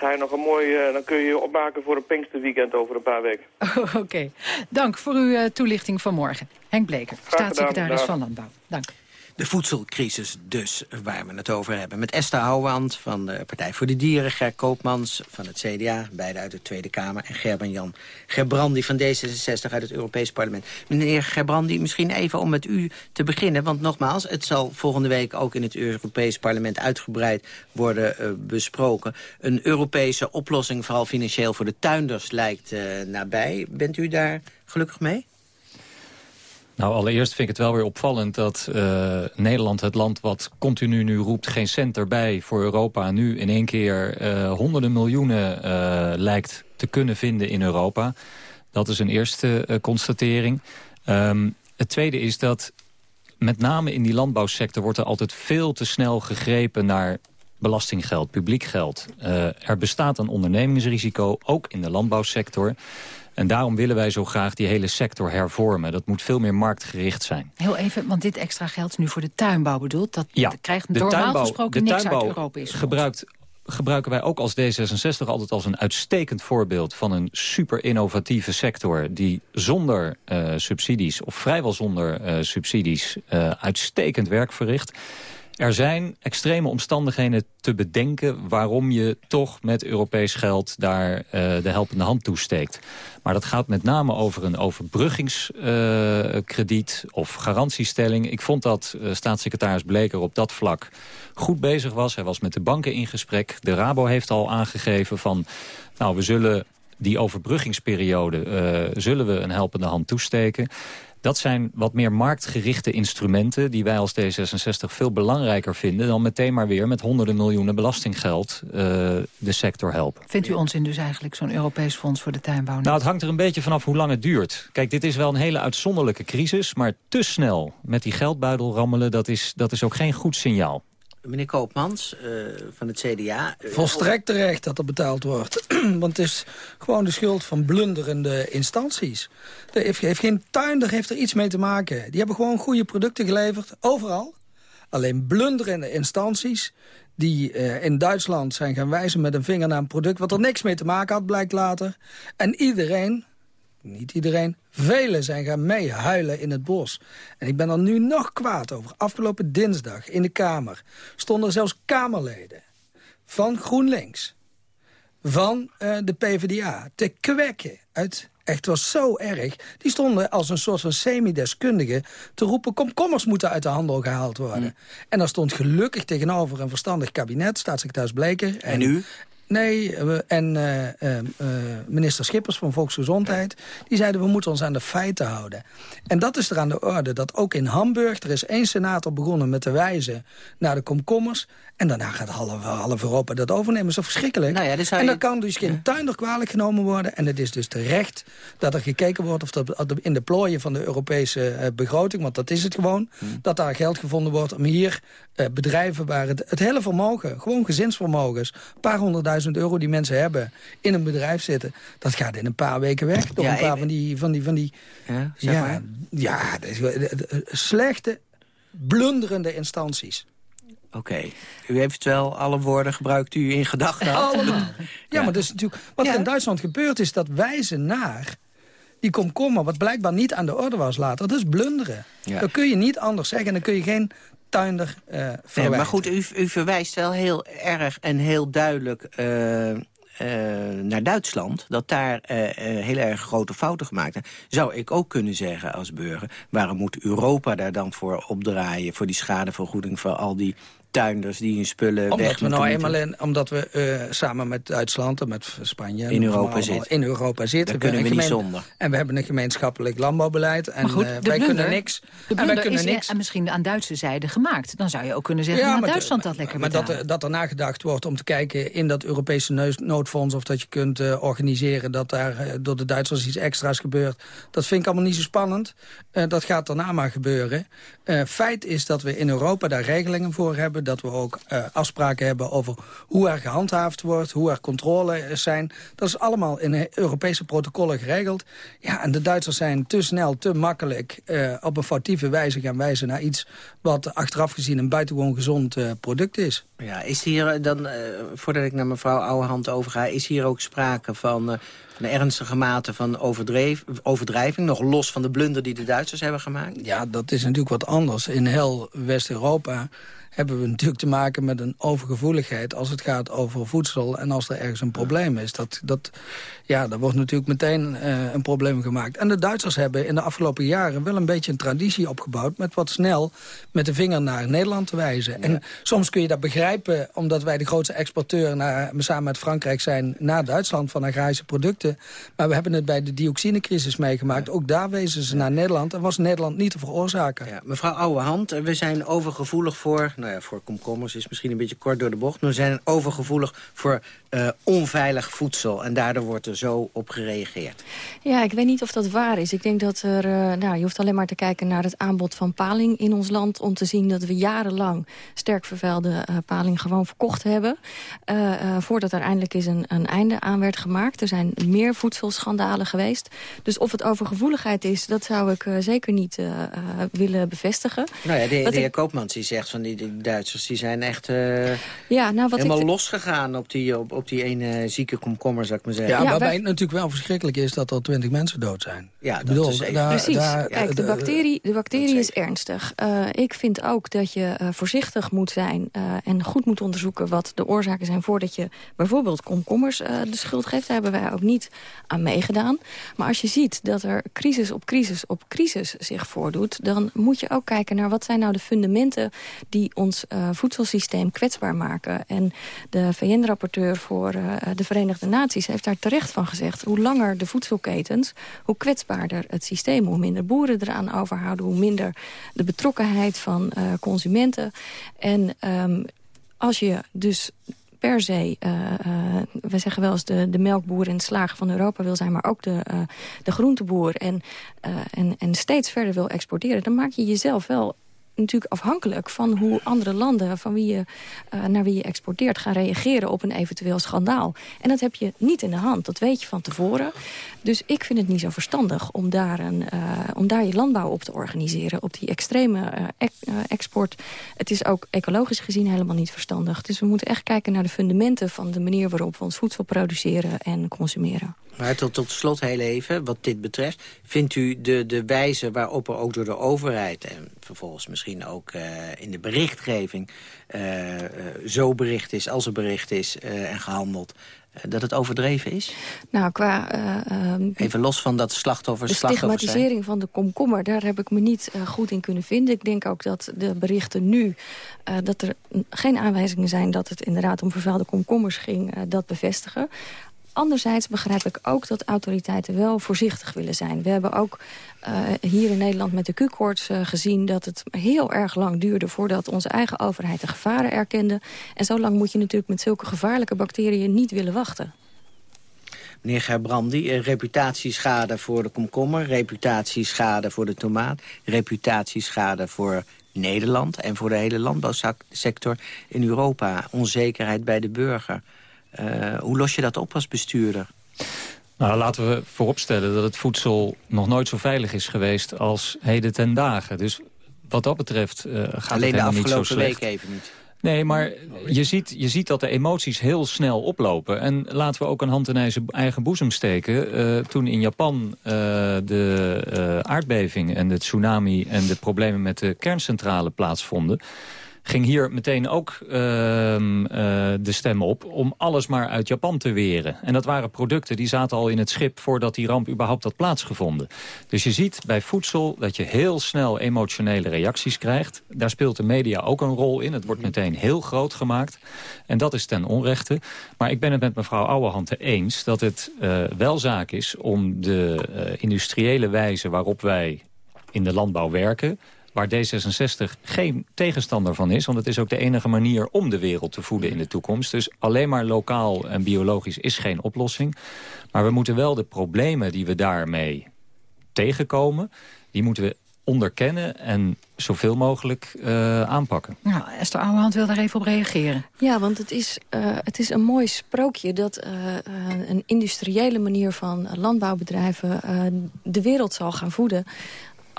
ga je nog een mooi, eh, dan kun je je opmaken voor een Pinksterweekend over een paar weken. Oké, dank voor uw eh, toelichting vanmorgen. Henk Bleker, staatssecretaris van Landbouw. Dank. De voedselcrisis dus, waar we het over hebben. Met Esther Houwand van de Partij voor de Dieren... Ger Koopmans van het CDA, beide uit de Tweede Kamer... en Gerben-Jan Gerbrandi van D66 uit het Europees Parlement. Meneer Gerbrandi, misschien even om met u te beginnen. Want nogmaals, het zal volgende week ook in het Europees Parlement... uitgebreid worden uh, besproken. Een Europese oplossing, vooral financieel voor de tuinders, lijkt uh, nabij. Bent u daar gelukkig mee? Nou, allereerst vind ik het wel weer opvallend dat uh, Nederland, het land wat continu nu roept... geen cent erbij voor Europa, nu in één keer uh, honderden miljoenen uh, lijkt te kunnen vinden in Europa. Dat is een eerste constatering. Um, het tweede is dat met name in die landbouwsector... wordt er altijd veel te snel gegrepen naar belastinggeld, publiek geld. er bestaat een ondernemingsrisico, ook in de landbouwsector... En daarom willen wij zo graag die hele sector hervormen. Dat moet veel meer marktgericht zijn. Heel even, want dit extra geld is nu voor de tuinbouw bedoeld. Dat ja, krijgt normaal tuinbouw, gesproken de niks tuinbouw uit Europees gebruikt gebruiken wij ook als D66 altijd als een uitstekend voorbeeld... van een super innovatieve sector die zonder uh, subsidies... of vrijwel zonder uh, subsidies uh, uitstekend werk verricht. Er zijn extreme omstandigheden te bedenken... waarom je toch met Europees geld daar uh, de helpende hand toesteekt. Maar dat gaat met name over een overbruggingskrediet uh, of garantiestelling. Ik vond dat uh, staatssecretaris Bleker op dat vlak goed bezig was. Hij was met de banken in gesprek. De Rabo heeft al aangegeven van... nou, we zullen die overbruggingsperiode zullen we een helpende hand toesteken. Dat zijn wat meer marktgerichte instrumenten... die wij als D66 veel belangrijker vinden... dan meteen maar weer met honderden miljoenen belastinggeld uh, de sector helpen. Vindt u ons in dus eigenlijk zo'n Europees fonds voor de tuinbouw? Niet? Nou, het hangt er een beetje vanaf hoe lang het duurt. Kijk, dit is wel een hele uitzonderlijke crisis... maar te snel met die geldbuidel rammelen, dat is, dat is ook geen goed signaal. Meneer Koopmans uh, van het CDA. Uh, Volstrekt terecht dat er betaald wordt. Want het is gewoon de schuld van blunderende instanties. Er heeft, heeft geen tuinder heeft er iets mee te maken. Die hebben gewoon goede producten geleverd, overal. Alleen blunderende instanties die uh, in Duitsland zijn gaan wijzen met een vinger naar een product... wat er niks mee te maken had, blijkt later. En iedereen niet iedereen, velen zijn gaan meehuilen in het bos. En ik ben er nu nog kwaad over. Afgelopen dinsdag in de Kamer stonden er zelfs Kamerleden van GroenLinks, van uh, de PvdA, te kwekken uit... Echt was zo erg. Die stonden als een soort van semi-deskundige te roepen... komkommers moeten uit de handel gehaald worden. Mm. En daar stond gelukkig tegenover een verstandig kabinet, staatssecretaris Bleker. En, en u? Nee, en uh, uh, minister Schippers van Volksgezondheid... die zeiden we moeten ons aan de feiten houden. En dat is er aan de orde dat ook in Hamburg... er is één senator begonnen met te wijzen naar de komkommers... en daarna gaat half, half Europa dat overnemen. Dat is verschrikkelijk? Nou ja, dus en dan kan dus geen ja. tuinder kwalijk genomen worden. En het is dus terecht dat er gekeken wordt... of dat in de plooien van de Europese begroting... want dat is het gewoon, hmm. dat daar geld gevonden wordt... om hier bedrijven waar het, het hele vermogen... gewoon gezinsvermogens, een paar honderdduizend euro die mensen hebben in een bedrijf zitten... dat gaat in een paar weken weg door ja, een paar van die... Van die, van die ja, zeg ja, maar. ja slechte, blunderende instanties. Oké. Okay. U heeft wel alle woorden gebruikt u in gedachten had. Allemaal. Ja, ja, maar dat is natuurlijk... Wat ja. in Duitsland gebeurt is dat wijzen naar die komkommer... wat blijkbaar niet aan de orde was later. Dat is blunderen. Ja. Dat kun je niet anders zeggen. Dan kun je geen tuinder uh, nee, Maar goed, u, u, verwijst wel heel erg en heel duidelijk... Uh, uh, naar Duitsland, dat daar heel erg grote fouten gemaakt zijn... zou ik ook kunnen zeggen als burger... waarom moet Europa daar dan voor opdraaien... voor die schadevergoeding voor al die tuinders die hun spullen omdat weg we nou eenmaal in, Omdat we uh, samen met Duitsland en met Spanje... In Europa zitten. In Europa zitten. Daar kunnen we niet zonder. En we hebben een gemeenschappelijk landbouwbeleid. En goed, uh, wij kunnen niks. De en wij kunnen niks. En misschien aan Duitse zijde gemaakt. Dan zou je ook kunnen zeggen, ja, maar Duitsland dat lekker Maar dat, dat er nagedacht wordt om te kijken in dat Europese noodfonds... of dat je kunt uh, organiseren dat daar door de Duitsers iets extra's gebeurt. Dat vind ik allemaal niet zo spannend. dat gaat daarna maar gebeuren. feit is dat we in Europa daar regelingen voor hebben hebben. Dat we ook eh, afspraken hebben over hoe er gehandhaafd wordt, hoe er controles zijn. Dat is allemaal in Europese protocollen geregeld. Ja, en de Duitsers zijn te snel, te makkelijk eh, op een foutieve wijze gaan wijzen naar iets wat achteraf gezien een buitengewoon gezond eh, product is. Ja, is hier dan, voordat ik naar mevrouw Ouwehand overga... is hier ook sprake van een ernstige mate van overdrijving... nog los van de blunder die de Duitsers hebben gemaakt? Ja, dat is natuurlijk wat anders. In heel West-Europa hebben we natuurlijk te maken met een overgevoeligheid... als het gaat over voedsel en als er ergens een probleem is. Dat, dat, ja, daar wordt natuurlijk meteen uh, een probleem gemaakt. En de Duitsers hebben in de afgelopen jaren wel een beetje een traditie opgebouwd... met wat snel met de vinger naar Nederland te wijzen. En soms kun je dat begrijpen omdat wij de grootste exporteur... Naar, samen met Frankrijk zijn naar Duitsland van agrarische producten. Maar we hebben het bij de dioxinecrisis meegemaakt. Ook daar wezen ze naar Nederland en was Nederland niet te veroorzaken. Ja, mevrouw Ouwehand, we zijn overgevoelig voor... Nou ja, voor komkommers is misschien een beetje kort door de bocht... maar we zijn overgevoelig voor uh, onveilig voedsel. En daardoor wordt er zo op gereageerd. Ja, ik weet niet of dat waar is. Ik denk dat er... Uh, nou, je hoeft alleen maar te kijken naar het aanbod van paling in ons land... om te zien dat we jarenlang sterk vervuilde uh, paling gewoon verkocht hebben. voordat er eindelijk eens een, een, einde aan werd gemaakt. Er zijn meer voedselschandalen geweest. Dus of het overgevoeligheid is, dat zou ik zeker niet willen bevestigen. Nou ja, de, de heer ik... Koopmans die zegt van die, die Duitsers... die zijn echt ja, nou, wat helemaal ik... losgegaan op die... Op, op die ene zieke komkommer, zou ik maar zeggen. Ja, ja waarbij het natuurlijk wel verschrikkelijk is dat er twintig mensen dood zijn. Ja, ik bedoel, dat is daar, Precies. Daar, Kijk, de bacterie, de bacterie is ernstig. Uh, ik vind ook dat je uh, voorzichtig moet zijn uh, en goed moet onderzoeken wat de oorzaken zijn voordat je bijvoorbeeld komkommers de schuld geeft. Daar hebben wij ook niet aan meegedaan. Maar als je ziet dat er crisis op crisis op crisis zich voordoet, dan moet je ook kijken naar wat zijn nou de fundamenten die ons voedselsysteem kwetsbaar maken. En de VN-rapporteur voor uh, de Verenigde Naties heeft daar terecht van gezegd... hoe langer de voedselketens, hoe kwetsbaarder het systeem. Hoe minder boeren eraan overhouden, hoe minder de betrokkenheid van uh, consumenten. En um, als je dus per se, uh, uh, we zeggen wel eens de, de melkboer en de slager van Europa wil zijn... maar ook de, uh, de groenteboer en, en, en steeds verder wil exporteren... dan maak je jezelf wel natuurlijk afhankelijk van hoe andere landen... Van wie je, uh, naar wie je exporteert gaan reageren op een eventueel schandaal. En dat heb je niet in de hand. Dat weet je van tevoren. Dus ik vind het niet zo verstandig om daar, een, uh, om daar je landbouw op te organiseren. Op die extreme ex export. Het is ook ecologisch gezien helemaal niet verstandig. Dus we moeten echt kijken naar de fundamenten van de manier waarop we ons voedsel produceren en consumeren. Maar tot, tot slot heel even, wat dit betreft... vindt u de, de wijze waarop er ook door de overheid... en vervolgens misschien ook uh, in de berichtgeving... Uh, uh, zo bericht is, als er bericht is en gehandeld... dat het overdreven is? Nou, qua... Um, Even los van dat slachtoffers... De stigmatisering van de komkommer, daar heb ik me niet goed in kunnen vinden. Ik denk ook dat de berichten nu... dat er geen aanwijzingen zijn dat het inderdaad om vervuilde komkommers ging... dat bevestigen. Anderzijds begrijp ik ook dat autoriteiten wel voorzichtig willen zijn. We hebben ook uh, hier in Nederland met de Q-koorts uh, gezien... dat het heel erg lang duurde voordat onze eigen overheid de gevaren erkende. En zo lang moet je natuurlijk met zulke gevaarlijke bacteriën niet willen wachten. Meneer Gerbrandi, reputatieschade voor de komkommer... reputatieschade voor de tomaat... reputatieschade voor Nederland en voor de hele landbouwsector in Europa. Onzekerheid bij de burger... Uh, hoe los je dat op als bestuurder? Nou, laten we vooropstellen dat het voedsel nog nooit zo veilig is geweest als heden ten dagen. Dus wat dat betreft uh, gaat Alleen het de niet zo slecht. afgelopen week even niet. Nee, maar je ziet, je ziet dat de emoties heel snel oplopen. En laten we ook een hand in eigen boezem steken. Uh, toen in Japan uh, de aardbeving en de tsunami... en de problemen met de kerncentrale plaatsvonden ging hier meteen ook uh, uh, de stem op om alles maar uit Japan te weren. En dat waren producten die zaten al in het schip voordat die ramp überhaupt had plaatsgevonden. Dus je ziet bij voedsel dat je heel snel emotionele reacties krijgt. Daar speelt de media ook een rol in. Het wordt meteen heel groot gemaakt. En dat is ten onrechte. Maar ik ben het met mevrouw Ouwehand eens dat het uh, wel zaak is om de uh, industriële wijze waarop wij in de landbouw werken waar D66 geen tegenstander van is. Want het is ook de enige manier om de wereld te voeden in de toekomst. Dus alleen maar lokaal en biologisch is geen oplossing. Maar we moeten wel de problemen die we daarmee tegenkomen... die moeten we onderkennen en zoveel mogelijk uh, aanpakken. Nou, Esther Ouwehand wil daar even op reageren. Ja, want het is, uh, het is een mooi sprookje dat uh, een industriële manier van landbouwbedrijven de wereld zal gaan voeden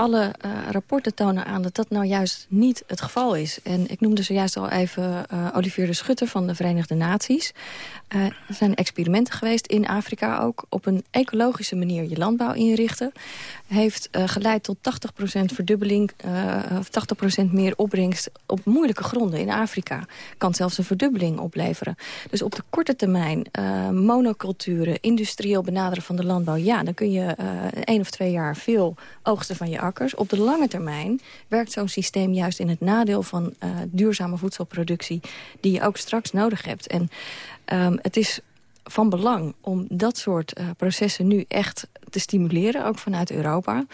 alle uh, rapporten tonen aan dat dat nou juist niet het geval is. En ik noemde zojuist al even uh, Olivier de Schutter van de Verenigde Naties. Uh, er zijn experimenten geweest in Afrika ook... op een ecologische manier je landbouw inrichten. Heeft geleid tot 80% verdubbeling, of 80% meer opbrengst... op moeilijke gronden in Afrika. Kan zelfs een verdubbeling opleveren. Dus op de korte termijn monoculturen, industrieel benaderen van de landbouw... ja, dan kun je één of twee jaar veel oogsten van je akkers. Op de lange termijn werkt zo'n systeem juist in het nadeel van uh, duurzame voedselproductie... die je ook straks nodig hebt. En um, het is van belang om dat soort uh, processen nu echt te stimuleren, ook vanuit Europa.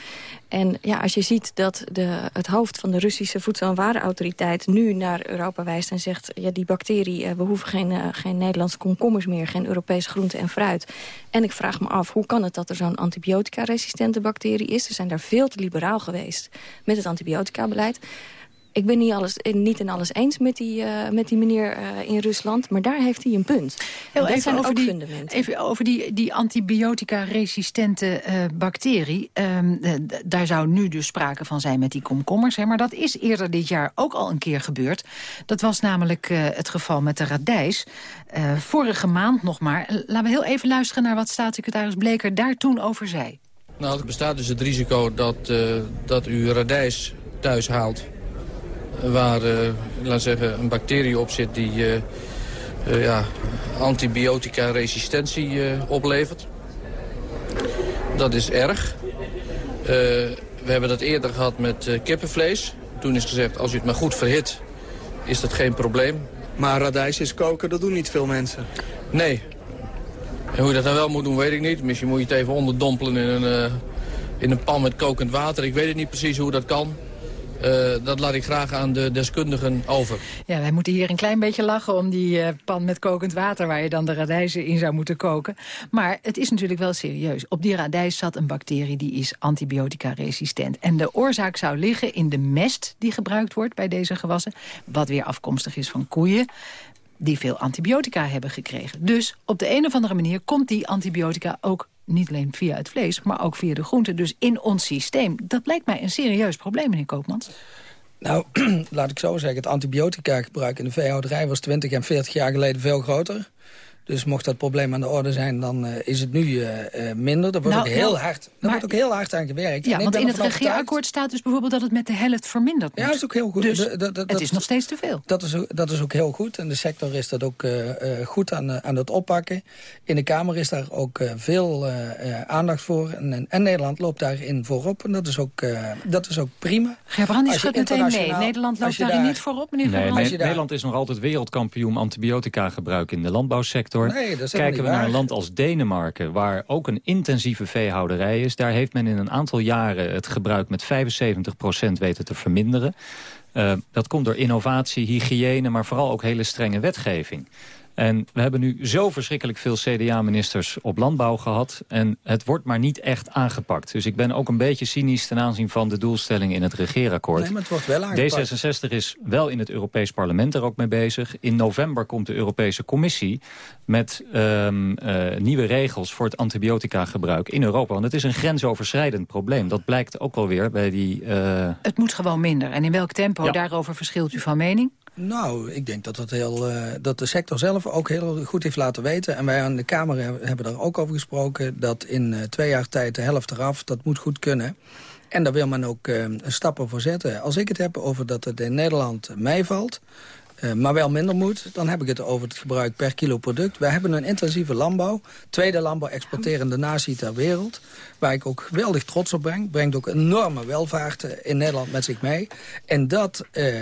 En ja, als je ziet dat de, het hoofd van de Russische Voedsel- en Warenautoriteit... nu naar Europa wijst en zegt... ja, die bacterie, uh, we hoeven geen, uh, geen Nederlandse komkommers meer... geen Europese groente en fruit. En ik vraag me af, hoe kan het dat er zo'n antibiotica-resistente bacterie is? Ze zijn daar veel te liberaal geweest met het antibiotica-beleid ik ben niet, alles, niet in alles eens met die, uh, met die meneer uh, in Rusland. Maar daar heeft hij een punt. Heel dat even zijn over ook die, fundamenten. Even over die, die antibiotica-resistente uh, bacterie. Um, daar zou nu dus sprake van zijn met die komkommers. Hè, maar dat is eerder dit jaar ook al een keer gebeurd. Dat was namelijk het geval met de radijs. vorige maand nog maar. Laten we heel even luisteren naar wat staatssecretaris Bleker daar toen over zei. Nou, er bestaat dus het risico dat, dat u radijs thuis haalt waar uh, laat zeggen, een bacterie op zit die uh, uh, ja, antibiotica-resistentie oplevert. Dat is erg. we hebben dat eerder gehad met kippenvlees. Toen is gezegd, als u het maar goed verhit, is dat geen probleem. Maar radijsjes koken, dat doen niet veel mensen. Nee. En hoe je dat dan wel moet doen, weet ik niet. Misschien moet je het even onderdompelen in een, in een pan met kokend water. Ik weet het niet precies hoe dat kan. Uh, dat laat ik graag aan de deskundigen over. Ja, wij moeten hier een klein beetje lachen om die uh, pan met kokend water... waar je dan de radijzen in zou moeten koken. Maar het is natuurlijk wel serieus. Op die radijs zat een bacterie die is antibiotica-resistent. En de oorzaak zou liggen in de mest die gebruikt wordt bij deze gewassen... wat weer afkomstig is van koeien die veel antibiotica hebben gekregen. Dus op de een of andere manier komt die antibiotica ook niet alleen via het vlees, maar ook via de groenten. Dus in ons systeem. Dat lijkt mij een serieus probleem, meneer Koopmans. Nou, laat ik zo zeggen. Het antibiotica gebruik in de veehouderij was 20 en 40 jaar geleden veel groter. Dus mocht dat probleem aan de orde zijn, dan uh, is het nu uh, uh, minder. Er wordt, Nou, ook heel ja, hard, maar- wordt ook heel hard aan gewerkt. Ja, want in het regeerakkoord staat dus bijvoorbeeld dat het met de helft verminderd moet. Ja, dat is ook heel goed. Dus De- de- de- het dat- is nog steeds te veel. Dat is, ook- dat is ook heel goed. En de sector is dat ook eh, eh, goed aan, eh, aan het oppakken. In de Kamer is daar ook eh, veel eh, eh, aandacht voor. En, en, en Nederland loopt daarin voorop. En dat is ook, eh, dat is ook prima. Gerbrandi schudt meteen mee. Nederland loopt daarin daar- niet voorop, meneer Nee, Nederland is nog altijd wereldkampioen antibiotica gebruik in de landbouwsector. Nee, Kijken we naar een land als Denemarken, waar ook een intensieve veehouderij is. Daar heeft men in een aantal jaren het gebruik met 75% weten te verminderen. Eh, dat komt door innovatie, hygiëne, maar vooral ook hele strenge wetgeving. En we hebben nu zo verschrikkelijk veel CDA-ministers op landbouw gehad. En het wordt maar niet echt aangepakt. Dus ik ben ook een beetje cynisch ten aanzien van de doelstelling in het regeerakkoord. Nee, maar het wordt wel aangepakt. D66 is wel in het Europees Parlement er ook mee bezig. In november komt de Europese Commissie met ehm, eh, nieuwe regels voor het antibiotica-gebruik in Europa. Want het is een grensoverschrijdend probleem. Dat blijkt ook wel weer bij die... eh, Het moet gewoon minder. En in welk tempo, Ja. daarover verschilt u van mening? Nou, ik denk dat, dat, heel, eh, dat de sector zelf ook heel goed heeft laten weten. En wij aan de Kamer hebben- daar ook over gesproken... dat in eh, twee jaar tijd de helft eraf, dat moet goed kunnen. En daar wil men ook eh, stappen voor zetten. Als ik het heb over dat het in Nederland meevalt... eh, maar wel minder moet, dan heb ik het over het gebruik per kilo product. Wij hebben een intensieve landbouw, tweede landbouw exporterende natie ter wereld... waar ik ook geweldig trots op ben. Brengt ook enorme welvaart eh, in Nederland met zich mee. En dat eh,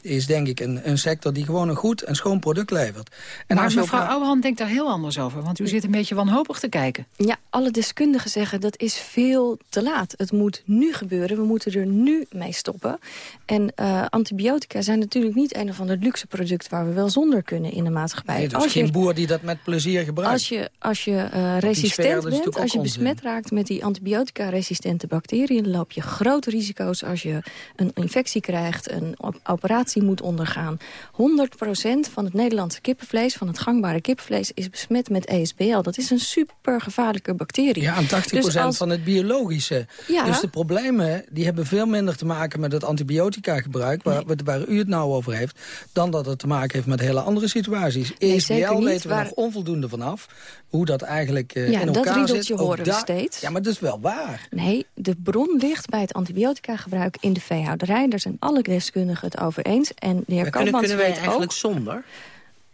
is denk ik een, een sector die gewoon een goed en schoon product levert. En maar als je ook mevrouw naar- Ouwehand denkt daar heel anders over. Want u zit een beetje wanhopig te kijken. Ja, alle deskundigen zeggen dat is veel te laat. Het moet nu gebeuren. We moeten er nu mee stoppen. En eh, antibiotica zijn natuurlijk niet een of ander luxe product waar we wel zonder kunnen in de maatschappij. Nee, is Als je- geen boer die dat met plezier gebruikt. als je, als je sfeer, resistent bent, als je onzin. besmet raakt met die antibiotica-resistente bacteriën... loop je grote risico's als je een infectie krijgt, een op- operatie moet ondergaan. 100% van het Nederlandse kippenvlees, van het gangbare kippenvlees... is besmet met ESBL. Dat is een supergevaarlijke bacterie. Ja, en 80% Dus als- van het biologische. Ja. Dus de problemen die hebben veel minder te maken met het antibiotica gebruik... Waar, waar u het nou over heeft... dan dat het te maken heeft met hele andere situaties. ESBL zeker niet, weten we waar- nog onvoldoende vanaf. Hoe dat eigenlijk eh, Ja, in dat elkaar riedeltje zit. Ook horen we steeds. Ja, maar dat is wel waar. Nee, de bron ligt bij het antibiotica-gebruik in de veehouderij. Daar zijn alle deskundigen het over eens. En de heer Maar kunnen, kunnen weet eigenlijk ook... zonder?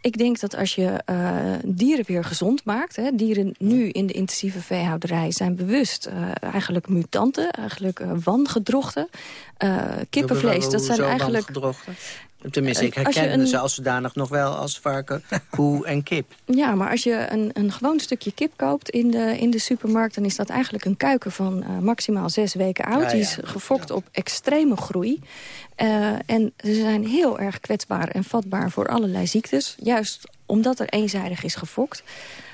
Ik denk dat als je eh, dieren weer gezond maakt... Hè, dieren nu in de intensieve veehouderij zijn bewust eh, eigenlijk mutanten... eigenlijk eh, wangedrochten. Eh, kippenvlees, dat zijn eigenlijk... wangedrochten? Tenminste, ik Eh, als je herken een- ze als zodanig nog wel als varken, koe en kip. Ja, maar als je een, een gewoon stukje kip koopt in de, in de supermarkt... dan is dat eigenlijk een kuiken van eh, maximaal zes weken oud. Ja, Die is gefokt op extreme groei. Eh, en ze zijn heel erg kwetsbaar en vatbaar voor allerlei ziektes. Juist omdat er eenzijdig is gefokt.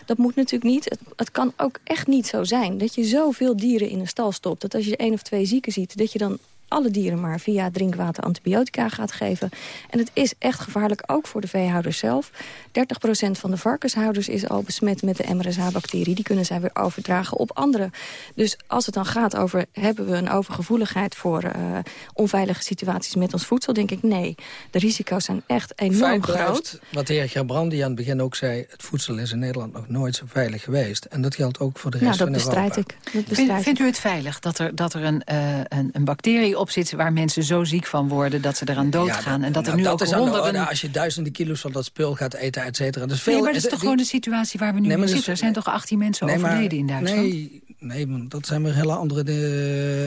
Dat moet natuurlijk niet. Het, het kan ook echt niet zo zijn dat je zoveel dieren in een stal stopt... dat als je één of twee zieken ziet, dat je dan alle dieren maar via drinkwater antibiotica gaat geven. En het is echt gevaarlijk, ook voor de veehouders zelf. 30% van de varkenshouders is al besmet met de MRSA-bacterie. Die kunnen zij weer overdragen op anderen. Dus als het dan gaat over, hebben we een overgevoeligheid voor eh, onveilige situaties met ons voedsel, denk ik nee. De risico's zijn echt enorm groot. blijft, wat de heer Gerbrandi aan het begin ook zei... het voedsel is in Nederland nog nooit zo veilig geweest. En dat geldt ook voor de rest Nou, dat van Europa. bestrijd ik. Dat Vindt, vindt u het veilig dat er, dat er een, eh, een, een bacterie op zit... waar mensen zo ziek van worden dat ze eraan doodgaan... en dat er nou, nu dat ook is honderden... orde als je duizenden kilo's van dat spul gaat eten, et cetera. Dat is veel, nee, maar dat is die- toch gewoon de situatie waar we nu Nee, in zitten? Er is- zijn toch 18 mensen Nee, maar- overleden in Duitsland? Nee, nee, dat zijn weer hele andere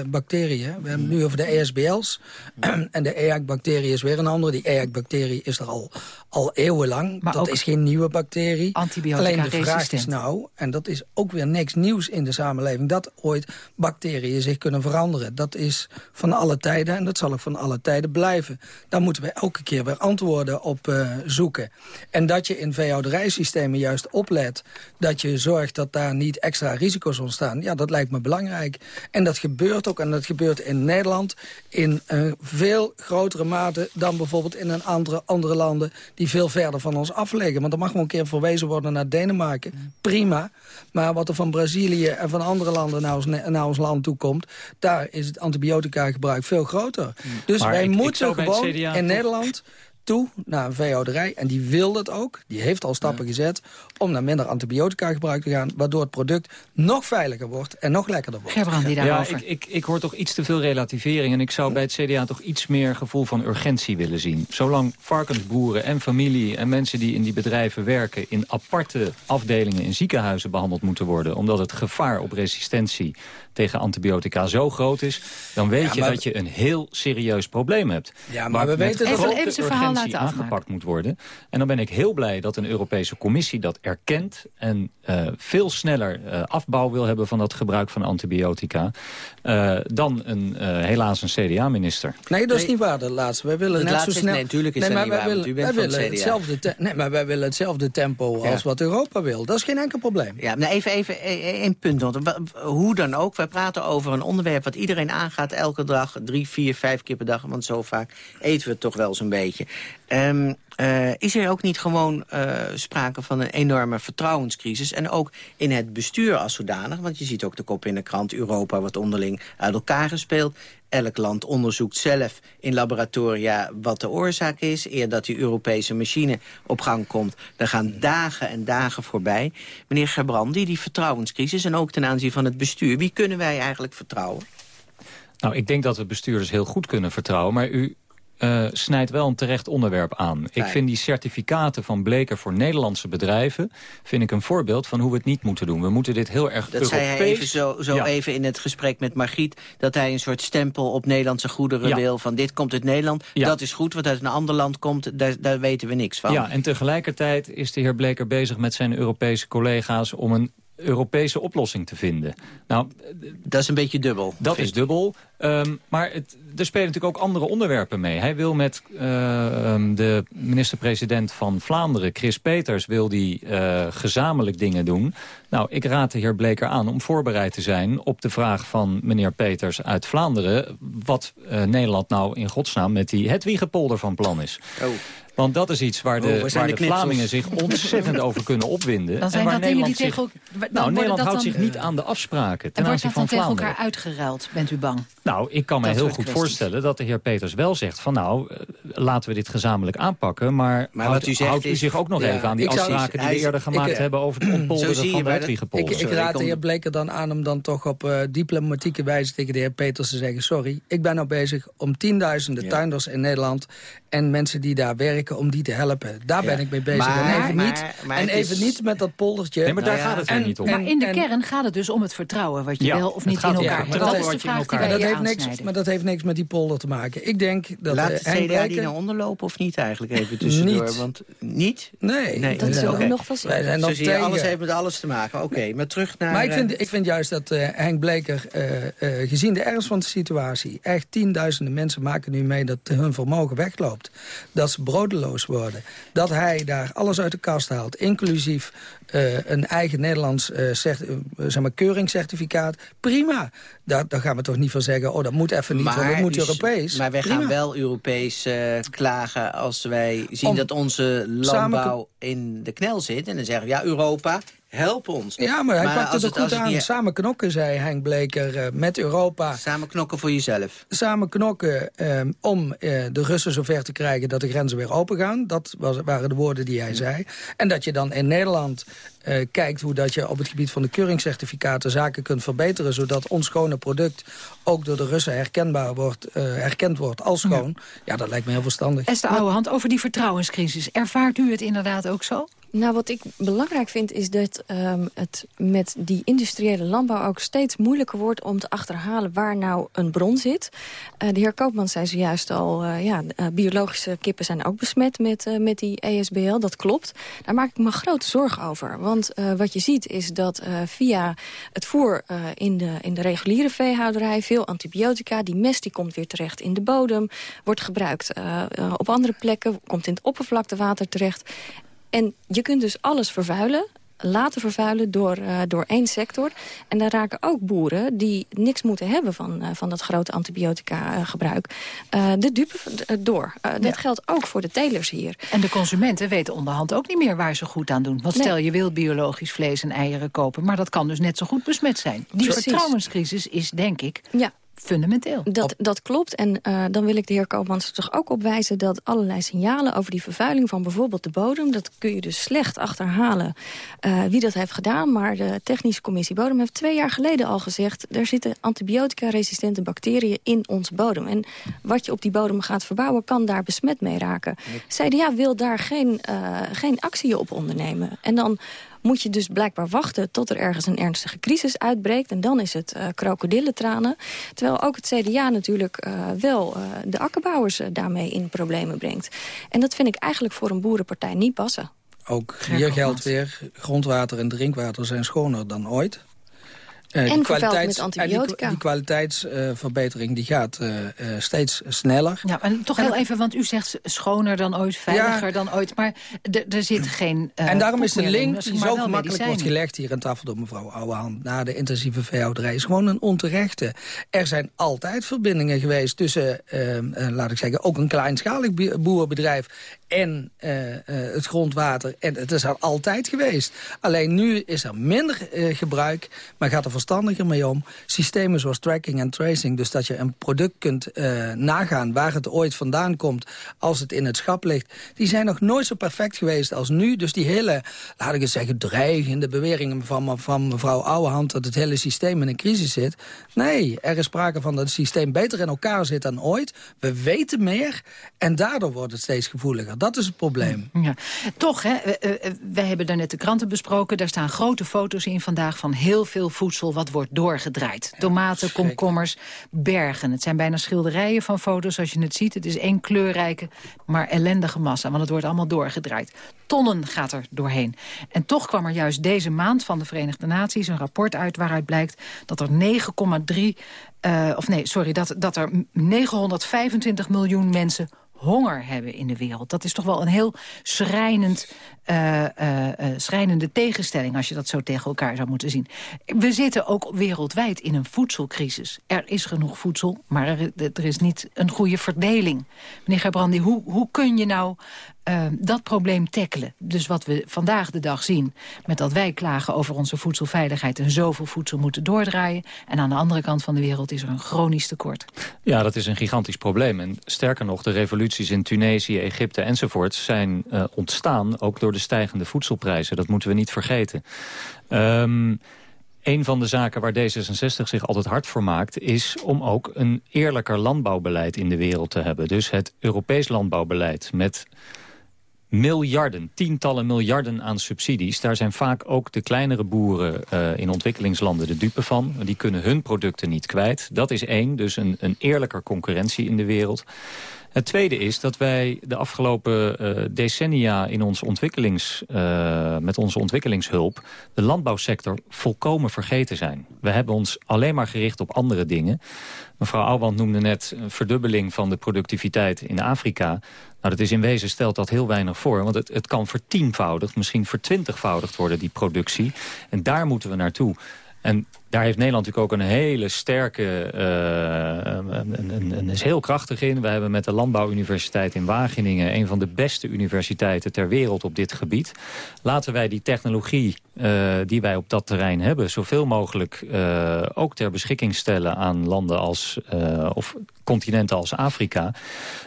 bacteriën. We hebben het nu over de ESBL's. en de EHEC-bacterie is weer een andere. Die EHEC-bacterie is er al, al eeuwenlang. Maar dat is geen nieuwe bacterie. Alleen de vraag is nou, en dat is ook weer niks nieuws in de samenleving... dat ooit bacteriën zich kunnen veranderen. Dat is van alle tijden en dat zal ook van alle tijden blijven. Daar moeten we elke keer weer antwoorden op eh, zoeken. En dat je in veehouderijsystemen juist oplet... dat je zorgt dat daar niet extra risico's ontstaan... ja, dat lijkt me belangrijk. En dat gebeurt ook, en dat gebeurt in Nederland... in eh, veel grotere mate dan bijvoorbeeld in een andere, andere landen... die veel verder van ons af liggen. Want er mag wel een keer verwezen worden naar Denemarken. Prima. Maar wat er van Brazilië en van andere landen naar ons, naar ons land toe komt... daar is het antibiotica gebruik veel groter. Dus Maar wij ik- ik moeten bij het gewoon CDA in Nederland toe naar een veehouderij. En die wil dat ook. Die heeft al stappen gezet om naar minder antibiotica gebruik te gaan. Waardoor het product nog veiliger wordt en nog lekkerder wordt. Ja, ik, ik, ik hoor toch iets te veel relativering. En ik zou bij het CDA toch iets meer gevoel van urgentie willen zien. Zolang varkensboeren en familie en mensen die in die bedrijven werken... in aparte afdelingen in ziekenhuizen behandeld moeten worden... omdat het gevaar op resistentie tegen antibiotica zo groot is... dan weet Ja, je dat je een heel serieus probleem hebt. Ja, maar we weten Even- even zijn verhaal laten afmaken. aangepakt moet worden. En dan ben ik heel blij dat een Europese commissie dat erkent... en eh, veel sneller eh, afbouw wil hebben van dat gebruik van antibiotica... eh, dan een, eh, helaas een CDA-minister. Nee, dat is niet waar, de laatste. Wij willen Het net laatste zo snel... nee, natuurlijk is dat maar niet wij waar, want willen, u bent wij van het willen CDA. hetzelfde te- Nee, maar wij willen hetzelfde tempo Ja. als wat Europa wil. Dat is geen enkel probleem. Ja, maar even, even één punt. Want wa- hoe dan ook, wij praten over een onderwerp wat iedereen aangaat elke dag. Drie, vier, vijf keer per dag, want zo vaak eten we het toch wel zo'n beetje. Ehm, eh, is er ook niet gewoon eh, sprake van een enorme vertrouwenscrisis? En ook in het bestuur als zodanig. Want je ziet ook de kop in de krant. Europa wordt onderling uit elkaar gespeeld. Elk land onderzoekt zelf in laboratoria wat de oorzaak is. Eer dat die Europese machine op gang komt. Er gaan dagen en dagen voorbij. Meneer Gerbrandi, die vertrouwenscrisis... en ook ten aanzien van het bestuur... wie kunnen wij eigenlijk vertrouwen? Nou, ik denk dat we bestuurders heel goed kunnen vertrouwen. Maar u eh, snijdt wel een terecht onderwerp aan. Ik vind die certificaten van Bleker voor Nederlandse bedrijven... vind ik een voorbeeld van hoe we het niet moeten doen. We moeten dit heel erg Dat Europees... zei hij even zo, zo Ja. even in het gesprek met Margriet... dat hij een soort stempel op Nederlandse goederen Ja. wil... van dit komt uit Nederland, Ja. dat is goed. Wat uit een ander land komt, daar, daar weten we niks van. Ja, en tegelijkertijd is de heer Bleker bezig met zijn Europese collega's... om een Europese oplossing te vinden. Nou, dat is een beetje dubbel. Dat is dubbel. Um, maar het, er spelen natuurlijk ook andere onderwerpen mee. Hij wil met uh, de minister-president van Vlaanderen, Chris Peters... wil die uh, gezamenlijk dingen doen. Nou, ik raad de heer Bleker aan om voorbereid te zijn... op de vraag van meneer Peters uit Vlaanderen... wat uh, Nederland nou in godsnaam met die Hedwiegepolder van plan is. Oh. Want dat is iets waar de, oh, waar de, de Vlamingen zich ontzettend over kunnen opwinden. Dan zijn en waar dat dingen Nederland die zich, tegen elkaar... Nou, Nederland dat houdt dan, zich niet aan de afspraken ten En wordt dat dan van tegen Vlaanderen. elkaar uitgeruild, bent u bang? Nou, ik kan me heel goed kwesties. Voorstellen dat de heer Peters wel zegt van nou, eh, laten we dit gezamenlijk aanpakken. Maar, Maar houdt, wat u zegt houdt u is- zich ook nog Ja, even aan die afspraken die we eerder gemaakt ik- hebben over het ontpolderen van de de- Ik, ik raad de heer Bleker dan aan om dan toch op eh, diplomatieke wijze tegen de heer Peters te zeggen... sorry, ik ben nou bezig om tienduizenden tuinders in Nederland... en mensen die daar werken, om die te helpen. Daar ben ik mee bezig. Maar- en even, maar- niet, maar en even is- niet met dat poldertje. Nee, maar daar Nou ja, gaat het er en- niet om. Maar in de kern gaat het dus om het vertrouwen... wat je Ja, wel of niet in elkaar hebt. Dat is de vraag die wij dat, heeft niks, maar dat heeft niks met die polder te maken. Ik denk dat Laat eh, de Henk CDA die nou onderlopen of niet eigenlijk even tussendoor? Niet. Want niet? Nee, Nee, Dat zullen we oké. nog wel zien. Tegen. alles heeft met alles te maken. Oké, maar terug naar... Maar ik eh, vind, ik vind juist dat eh, Henk Bleker, eh, eh, gezien de ernst van de situatie... echt tienduizenden mensen maken nu mee dat hun vermogen wegloopt. Dat ze broodeloos worden. Dat hij daar alles uit de kast haalt, inclusief eh, een eigen Nederlands cert- eh, zeg maar, keuringscertificaat. Prima. Daar, daar gaan we toch niet van zeggen, oh dat moet even niet, want dat moet u- Europees. Maar wij Prima. gaan wel Europees klagen als wij zien Om dat onze landbouw in de knel zit. En dan zeggen we, ja, Europa, help ons. Ja, maar hij pakt als het goed aan. niet- Samen knokken, zei Henk Bleker, eh, met Europa. Samen knokken voor jezelf. samen knokken ehm, om eh, de Russen zover te krijgen dat de grenzen weer open gaan. Dat was, waren de woorden die hij zei. En dat je dan in Nederland eh, kijkt hoe dat je op het gebied van de keuringscertificaten zaken kunt verbeteren. Zodat ons schone product ook door de Russen herkenbaar wordt, eh, herkend wordt als schoon. Ja. dat lijkt me heel verstandig. Esther Ouwehand, over die vertrouwenscrisis. Ervaart u het inderdaad ook zo? Nou, wat ik belangrijk vind is dat ehm, het met die industriële landbouw ook steeds moeilijker wordt om te achterhalen waar nou een bron zit. Eh, de heer Koopman zei zojuist al, eh, ja, eh, biologische kippen zijn ook besmet met, met die ESBL. Dat klopt. Daar maak ik me grote zorgen over. Want wat je ziet is dat via het voer in, de, in de reguliere veehouderij veel antibiotica, die mest die komt weer terecht in de bodem, wordt gebruikt op andere plekken, komt in het oppervlaktewater terecht. En je kunt dus alles vervuilen, laten vervuilen door, eh, door één sector. En daar raken ook boeren die niks moeten hebben van, eh, van dat grote antibiotica-gebruik... de dupe eh, door. Eh, Dat geldt ook voor de telers hier. En de consumenten weten onderhand ook niet meer waar ze goed aan doen. Want Nee. stel, je wilt biologisch vlees en eieren kopen... maar dat kan dus net zo goed besmet zijn. Die vertrouwenscrisis is, denk ik, Ja. Fundamenteel. Dat, dat klopt. En eh, dan wil ik de heer Koopmans er toch ook op wijzen... dat allerlei signalen over die vervuiling van bijvoorbeeld de bodem... dat kun je dus slecht achterhalen eh, wie dat heeft gedaan. Maar de Technische Commissie Bodem heeft twee jaar geleden al gezegd... er zitten antibiotica-resistente bacteriën in ons bodem. En wat je op die bodem gaat verbouwen... kan daar besmet mee raken. CDA wil daar geen, eh, geen actie op ondernemen. En dan moet je dus blijkbaar wachten tot er ergens een ernstige crisis uitbreekt. En dan is het eh krokodillentranen. Terwijl ook het CDA natuurlijk eh, wel eh, de akkerbouwers daarmee in problemen brengt. En dat vind ik eigenlijk voor een boerenpartij niet passen. Ook hier geldt weer, grondwater en drinkwater zijn schoner dan ooit. Eh, En kwaliteits- met en die- kwaliteitsverbetering die gaat eh, eh, steeds sneller. Ja, en toch heel even, want u zegt schoner dan ooit, veiliger dan ooit. Maar er zit geen eh, en daarom is de link die zo gemakkelijk wordt gelegd hier aan tafel door mevrouw Ouwehand... na de intensieve veehouderij, is gewoon een onterechte. Er zijn altijd verbindingen geweest tussen, eh, eh, laat ik zeggen... ook een kleinschalig boerenbedrijf en eh, eh, het grondwater. En het is er altijd geweest. Alleen nu is er minder eh, gebruik, maar gaat er verstandiger mee om. Systemen zoals tracking en tracing, dus dat je een product kunt eh, nagaan... waar het ooit vandaan komt als het in het schap ligt... die zijn nog nooit zo perfect geweest als nu. Dus die hele, laat ik het zeggen, dreigende beweringen van, van mevrouw Ouwehand... dat het hele systeem in een crisis zit. Nee, er is sprake van dat het systeem beter in elkaar zit dan ooit. We weten meer en daardoor wordt het steeds gevoeliger. Dat is het probleem. Ja. Toch, hè, wij hebben daarnet de kranten besproken. Daar staan grote foto's in vandaag van heel veel voedsel... voedsel wat wordt doorgedraaid. Tomaten, komkommers, bergen. Het zijn bijna schilderijen van foto's als je het ziet. Het is één kleurrijke, maar ellendige massa. Want het wordt allemaal doorgedraaid. Tonnen gaat er doorheen. En toch kwam er juist deze maand van de Verenigde Naties... een rapport uit waaruit blijkt dat er 9,3... Uh, of nee, sorry, dat, dat er 925 miljoen mensen honger hebben in de wereld. Dat is toch wel een heel schrijnend, uh, uh, schrijnende tegenstelling... als je dat zo tegen elkaar zou moeten zien. We zitten ook wereldwijd in een voedselcrisis. Er is genoeg voedsel, maar er, er is niet een goede verdeling. Meneer Gerbrandi, hoe, hoe kun je nou uh, dat probleem tackelen. Dus wat we vandaag de dag zien... met dat wij klagen over onze voedselveiligheid... en zoveel voedsel moeten doordraaien. En aan de andere kant van de wereld is er een chronisch tekort. Ja, dat is een gigantisch probleem. En sterker nog, de revoluties in Tunesië, Egypte enzovoort... zijn uh, ontstaan ook door de stijgende voedselprijzen. Dat moeten we niet vergeten. Um, een van de zaken waar D66 zich altijd hard voor maakt... is om ook een eerlijker landbouwbeleid in de wereld te hebben. Dus het Europees landbouwbeleid met miljarden, tientallen miljarden aan subsidies. Daar zijn vaak ook de kleinere boeren uh, in ontwikkelingslanden de dupe van. Die kunnen hun producten niet kwijt. Dat is één, dus een, een eerlijker concurrentie in de wereld. Het tweede is dat wij de afgelopen uh, decennia in ons ontwikkelings, uh, met onze ontwikkelingshulp de landbouwsector volkomen vergeten zijn. We hebben ons alleen maar gericht op andere dingen. Mevrouw Ouwand noemde net een verdubbeling van de productiviteit in Afrika. Nou, dat is in wezen stelt dat heel weinig voor. Want het, het kan vertienvoudigd, misschien vertwintigvoudigd worden, die productie. En daar moeten we naartoe. En daar heeft Nederland natuurlijk ook een hele sterke, en is heel krachtig in. We hebben met de Landbouwuniversiteit in Wageningen... een van de beste universiteiten ter wereld op dit gebied. Laten wij die technologie uh, die wij op dat terrein hebben... zoveel mogelijk uh, ook ter beschikking stellen aan landen als... of continenten als Afrika.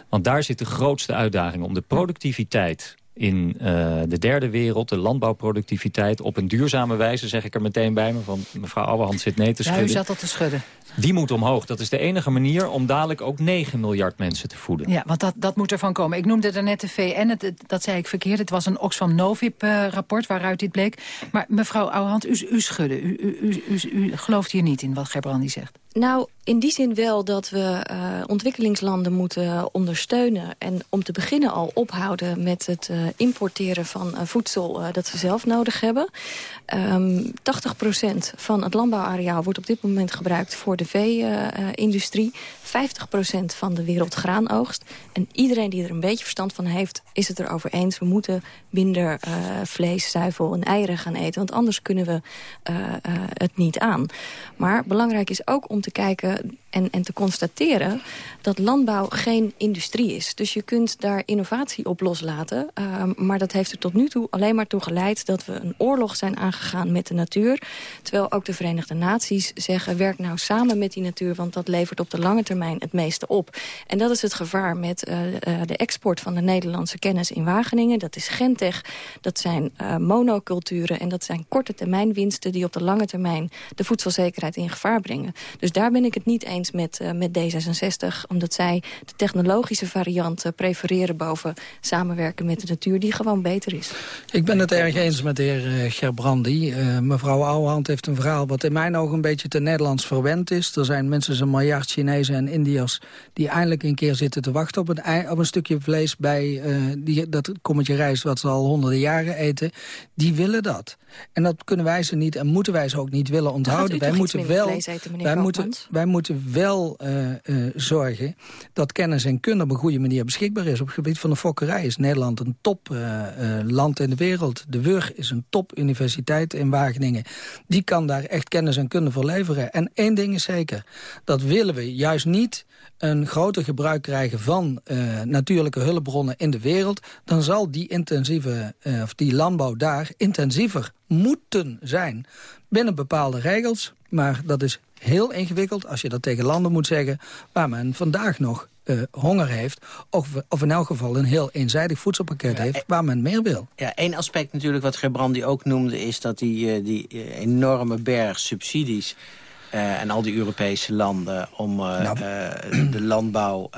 Want daar zit de grootste uitdaging om de productiviteit in uh, de derde wereld, de landbouwproductiviteit... op een duurzame wijze, zeg ik er meteen bij me... van mevrouw Ouwehand zit nee te schudden. Ja, u zat al te schudden. Die moet omhoog. Dat is de enige manier om dadelijk ook 9 miljard mensen te voeden. Ja, want dat, dat moet ervan komen. Ik noemde daarnet de VN, het, dat zei ik verkeerd. Het was een Oxfam Novib-rapport uh, waaruit dit bleek. Maar mevrouw Ouwehand, u, u schudde. U, u, u, u, gelooft hier niet in wat Gerbrandi zegt. Nou, in die zin wel dat we uh, ontwikkelingslanden moeten ondersteunen... en om te beginnen al ophouden met het uh, importeren van uh, voedsel dat ze zelf nodig hebben. Um, 80% van het landbouwareaal wordt op dit moment gebruikt voor de vee-industrie. 50% van de wereldgraanoogst. En iedereen die er een beetje verstand van heeft, is het erover eens. We moeten minder vlees, zuivel en eieren gaan eten. Want anders kunnen we het niet aan. Maar belangrijk is ook om te kijken en, en te constateren dat landbouw geen industrie is. Dus je kunt daar innovatie op loslaten. Uh, maar dat heeft er tot nu toe alleen maar toe geleid... dat we een oorlog zijn aangegaan met de natuur. Terwijl ook de Verenigde Naties zeggen... werk nou samen met die natuur, want dat levert op de lange termijn het meeste op. En dat is het gevaar met uh, uh, de export van de Nederlandse kennis in Wageningen. Dat is Gentech, dat zijn monoculturen... en dat zijn korte termijn winsten die op de lange termijn... de voedselzekerheid in gevaar brengen. Dus daar ben ik het niet eens met, met D66. Omdat zij de technologische variant uh, prefereren boven samenwerken met de natuur... die gewoon beter is. Ik ben het erg eens met de heer Gerbrandi. mevrouw Ouwehand heeft een verhaal wat in mijn ogen een beetje te Nederlands verwend is. Er zijn minstens een miljard Chinezen en Indiërs... die eindelijk een keer zitten te wachten op een, op een stukje vlees... bij die, dat kommetje rijst wat ze al honderden jaren eten. Die willen dat. En dat kunnen wij ze niet en moeten wij ze ook niet willen onthouden. Wij moeten, wel, eten, wij, moeten, wij moeten wel uh, uh, zorgen dat kennis en kunde op een goede manier beschikbaar is. Op het gebied van de fokkerij is Nederland een topland uh, in de wereld. De WUR is een topuniversiteit in Wageningen. Die kan daar echt kennis en kunde voor leveren. En één ding is zeker, dat willen we juist niet een groter gebruik krijgen van uh, natuurlijke hulpbronnen in de wereld... dan zal die, intensieve, uh, of die landbouw daar intensiever moeten zijn. Binnen bepaalde regels, maar dat is heel ingewikkeld... als je dat tegen landen moet zeggen waar men vandaag nog uh, honger heeft... Of, of in elk geval een heel eenzijdig voedselpakket ja, heeft waar men meer wil. Ja, één aspect natuurlijk wat Gerbrandi ook noemde... is dat die, die enorme berg subsidies eh, en al die Europese landen om eh, Nou. eh, de landbouw,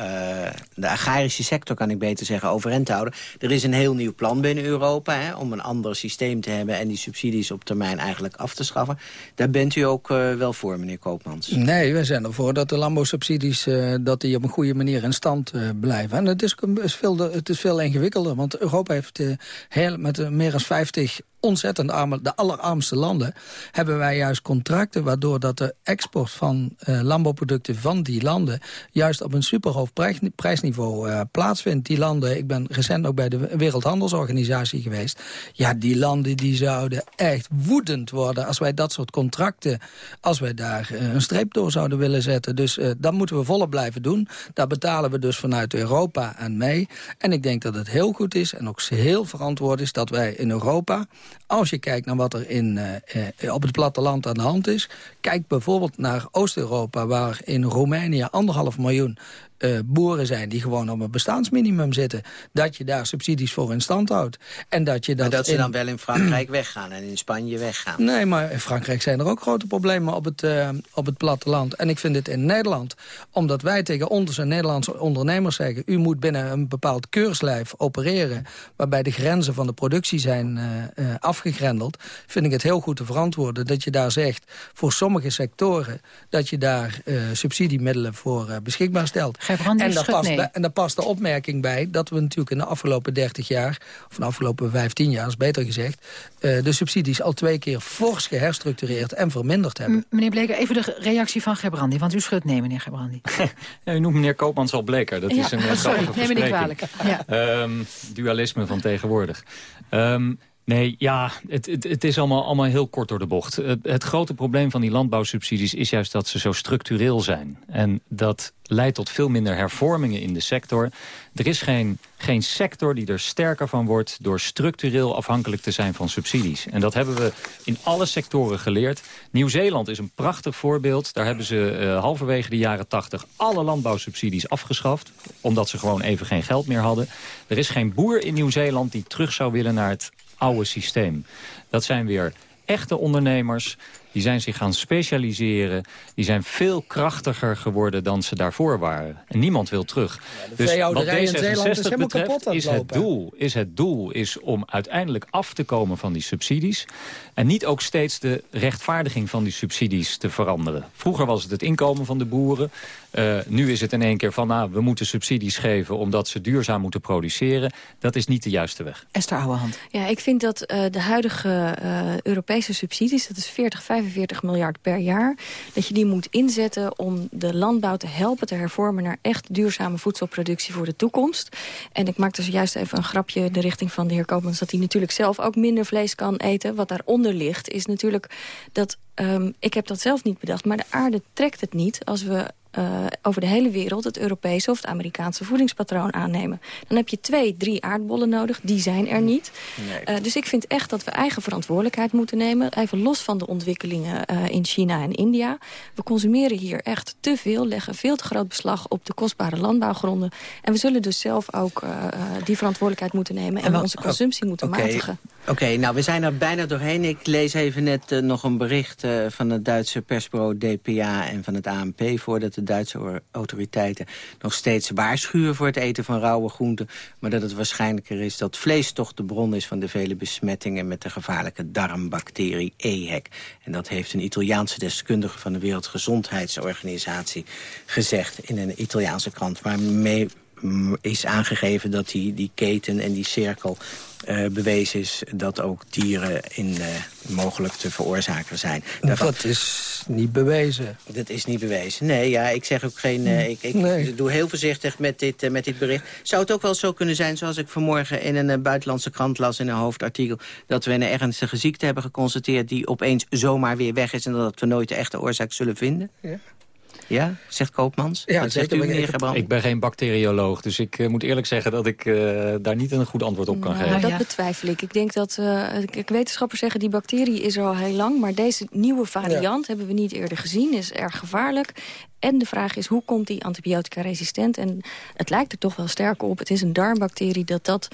de agrarische sector kan ik beter zeggen, overeind te houden. Er is een heel nieuw plan binnen Europa hè, om een ander systeem te hebben en die subsidies op termijn eigenlijk af te schaffen. Daar bent u ook wel voor, meneer Koopmans. Nee, wij zijn ervoor dat de landbouwsubsidies dat die op een goede manier in stand blijven. En het is, is veel, het is veel ingewikkelder, want Europa heeft heel, met meer dan 50 ontzettend arme, de allerarmste landen, hebben wij juist contracten waardoor dat de export van eh, landbouwproducten van die landen juist op een superhoog prijs- prijsniveau eh, plaatsvindt. Die landen, ik ben recent ook bij de Wereldhandelsorganisatie geweest. Ja, die landen die zouden echt woedend worden als wij dat soort contracten, als wij daar eh, een streep door zouden willen zetten. Dus dat moeten we volop blijven doen. Daar betalen we dus vanuit Europa aan mee. En ik denk dat het heel goed is en ook heel verantwoord is dat wij in Europa, als je kijkt naar wat er in, eh, eh, op het platteland aan de hand is, kijk bijvoorbeeld naar Oost-Europa, waar in Roemenië anderhalf miljoen eh, boeren zijn die gewoon op een bestaansminimum zitten. Dat je daar subsidies voor in stand houdt. En dat je dat, Maar dat ze in- dan wel in Frankrijk weggaan en in Spanje weggaan. Nee, maar in Frankrijk zijn er ook grote problemen op het, eh, op het platteland. En ik vind het in Nederland, omdat wij tegen onze Nederlandse ondernemers zeggen... u moet binnen een bepaald keurslijf opereren... waarbij de grenzen van de productie zijn eh, afgegrendeld... vind ik het heel goed te verantwoorden dat je daar zegt... voor sommige sectoren dat je daar subsidiemiddelen voor beschikbaar stelt. Gerbrandy en, daar past nee. bij- en daar past de opmerking bij dat we natuurlijk in de afgelopen 30 jaar... of de afgelopen 15 jaar, is beter gezegd... eh, de subsidies al twee keer fors geherstructureerd en verminderd hebben. M- Meneer Bleker, even de reactie van Gerbrandy. Want u schudt nee, meneer Gerbrandy. Ja, u noemt meneer Koopmans al bleker. Dat Ja, is een oh, sorry, grappige neem me niet kwalijk. Ja. Ehm, dualisme van tegenwoordig. Ehm, nee, ja, het, het, is allemaal, allemaal heel kort door de bocht. Het, het grote probleem van die landbouwsubsidies is juist dat ze zo structureel zijn. En dat leidt tot veel minder hervormingen in de sector. Er is geen, geen sector die er sterker van wordt... door structureel afhankelijk te zijn van subsidies. En dat hebben we in alle sectoren geleerd. Nieuw-Zeeland is een prachtig voorbeeld. Daar hebben ze eh, halverwege de jaren 80 alle landbouwsubsidies afgeschaft. Omdat ze gewoon even geen geld meer hadden. Er is geen boer in Nieuw-Zeeland die terug zou willen naar het oude systeem. Dat zijn weer echte ondernemers. Die zijn zich gaan specialiseren. Die zijn veel krachtiger geworden dan ze daarvoor waren. En niemand wil terug. de veehouderij in Zeeland is helemaal betreft kapot aan het is het doel, is het doel is om uiteindelijk af te komen van die subsidies. En niet ook steeds de rechtvaardiging van die subsidies te veranderen. Vroeger was het het inkomen van de boeren. Eh, nu is het in één keer van, nou, we moeten subsidies geven... omdat ze duurzaam moeten produceren. Dat is niet de juiste weg. Esther Ouwehand. Ja, ik vind dat eh, de huidige eh, Europese subsidies, dat is 40, 45 miljard per jaar... dat je die moet inzetten om de landbouw te helpen te hervormen... naar echt duurzame voedselproductie voor de toekomst. En ik maakte zojuist even een grapje in de richting van de heer Koopmans... dat hij natuurlijk zelf ook minder vlees kan eten. Wat daaronder ligt is natuurlijk dat... ehm, ik heb dat zelf niet bedacht, maar de aarde trekt het niet... als we eh, over de hele wereld het Europese of het Amerikaanse voedingspatroon aannemen. Dan heb je twee, drie aardbollen nodig. Die zijn er niet. Eh, dus ik vind echt dat we eigen verantwoordelijkheid moeten nemen. Even los van de ontwikkelingen eh, in China en India. We consumeren hier echt te veel, leggen veel te groot beslag op de kostbare landbouwgronden. En we zullen dus zelf ook die verantwoordelijkheid moeten nemen en onze consumptie moeten Oké, matigen. Oké, nou we zijn er bijna doorheen. Ik lees even net eh, nog een bericht eh, van het Duitse persbureau DPA en van het ANP... voordat de Duitse or- autoriteiten nog steeds waarschuwen voor het eten van rauwe groenten. Maar dat het waarschijnlijker is dat vlees toch de bron is van de vele besmettingen... met de gevaarlijke darmbacterie EHEC. En dat heeft een Italiaanse deskundige van de Wereldgezondheidsorganisatie gezegd... in een Italiaanse krant, waarmee is aangegeven dat die, die keten en die cirkel eh, bewezen is dat ook dieren in, eh, mogelijk te veroorzaken zijn. Daarvan- Dat is niet bewezen. dat is niet bewezen. Nee, ja, ik zeg ook geen... eh, ik, ik doe heel voorzichtig met dit, met dit bericht. Zou het ook wel zo kunnen zijn, zoals ik vanmorgen in een buitenlandse krant las... in een hoofdartikel, dat we een ernstige ziekte hebben geconstateerd... die opeens zomaar weer weg is en dat we nooit de echte oorzaak zullen vinden? Ja. Ja, zegt Koopmans. Ja, Wat zegt u, meneer Ik- Gebrand? Ik ben geen bacterioloog, dus ik eh, moet eerlijk zeggen... dat ik eh, daar niet een goed antwoord op kan Nou, geven. dat betwijfel ik. Ik denk dat eh, kijk, wetenschappers zeggen die bacterie is er al heel lang. Maar deze nieuwe variant hebben we niet eerder gezien. Is erg gevaarlijk. En de vraag is, hoe komt die antibiotica resistent? En het lijkt er toch wel sterk op. Het is een darmbacterie dat dat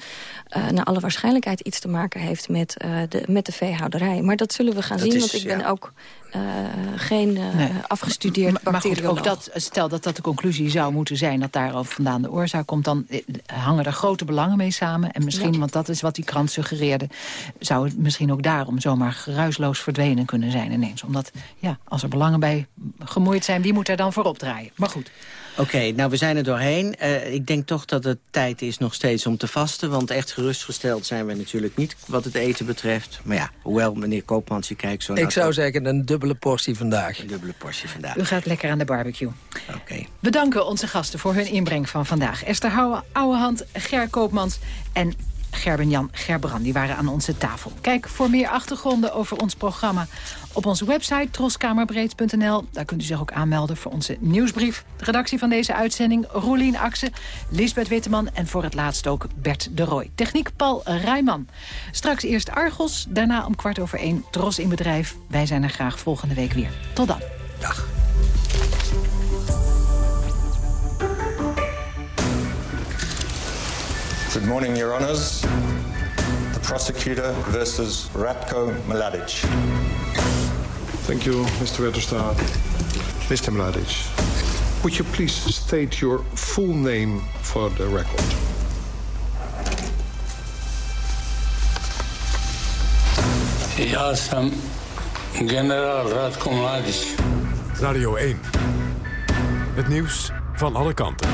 uh, naar alle waarschijnlijkheid iets te maken heeft met, uh, de, met de veehouderij. Maar dat zullen we gaan Dat zien, is, want ik ben ook uh, geen uh, Nee. afgestudeerd Maar, maar goed, bacterioloog. ook dat, stel dat dat de conclusie zou moeten zijn... dat daarover vandaan de oorzaak komt... dan eh, hangen er grote belangen mee samen. En misschien, Ja. want dat is wat die krant suggereerde... zou het misschien ook daarom zomaar geruisloos verdwenen kunnen zijn ineens. Omdat, ja, als er belangen bij gemoeid zijn... wie moet er dan voor opdraaien? Maar goed. Oké, nou we zijn er doorheen. Eh, ik denk toch dat het tijd is nog steeds om te vasten. Want echt gerustgesteld zijn we natuurlijk niet wat het eten betreft. Maar ja, hoewel meneer Koopmans, je kijkt zo naar Ik zou zeggen een dubbele portie vandaag. Een dubbele portie vandaag. U gaat lekker aan de barbecue. Oké. We danken onze gasten voor hun inbreng van vandaag. Esther Houwe, Ouwehand, Ger Koopmans en Gerben-Jan Gerbrand. Die waren aan onze tafel. Kijk voor meer achtergronden over ons programma op onze website troskamerbreed.nl. Daar kunt u zich ook aanmelden voor onze nieuwsbrief. De redactie van deze uitzending, Roelien Akse, Lisbeth Witteman... en voor het laatst ook Bert de Rooij. Techniek Paul Rijman. Straks eerst Argos, daarna om kwart over één Tros in Bedrijf. Wij zijn er graag volgende week weer. Tot dan. Dag. Good morning, Your Honours. The prosecutor versus Ratko Mladic. Thank you, Mr. Wetterstaat. Mr. Mladic, would you please state your full name for the record? Ja sam generaal Radko Mladic. Radio 1. Het nieuws van alle kanten.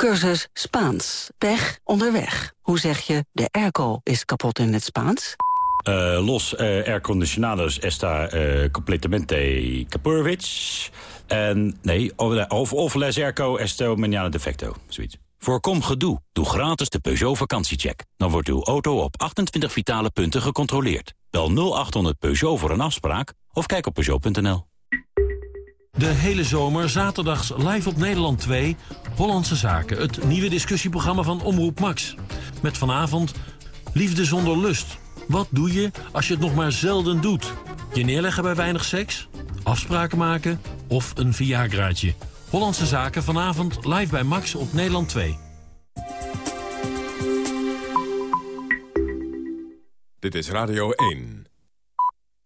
Cursus Spaans. Pech onderweg. Hoe zeg je de airco is kapot in het Spaans? Eh, los eh, air condicionados está eh, completamente kapurwitz. En nee, of, of, of les airco esto mañana defecto. Zoiets. Voorkom gedoe. Doe gratis de Peugeot vakantiecheck. Dan wordt uw auto op 28 vitale punten gecontroleerd. Bel 0800 Peugeot voor een afspraak of kijk op Peugeot.nl. De hele zomer, zaterdags live op Nederland 2... Hollandse Zaken, het nieuwe discussieprogramma van Omroep Max. Met vanavond Liefde zonder lust. Wat doe je als je het nog maar zelden doet? Je neerleggen bij weinig seks? Afspraken maken? Of een Viagraatje? Hollandse Zaken vanavond live bij Max op Nederland 2. Dit is Radio 1.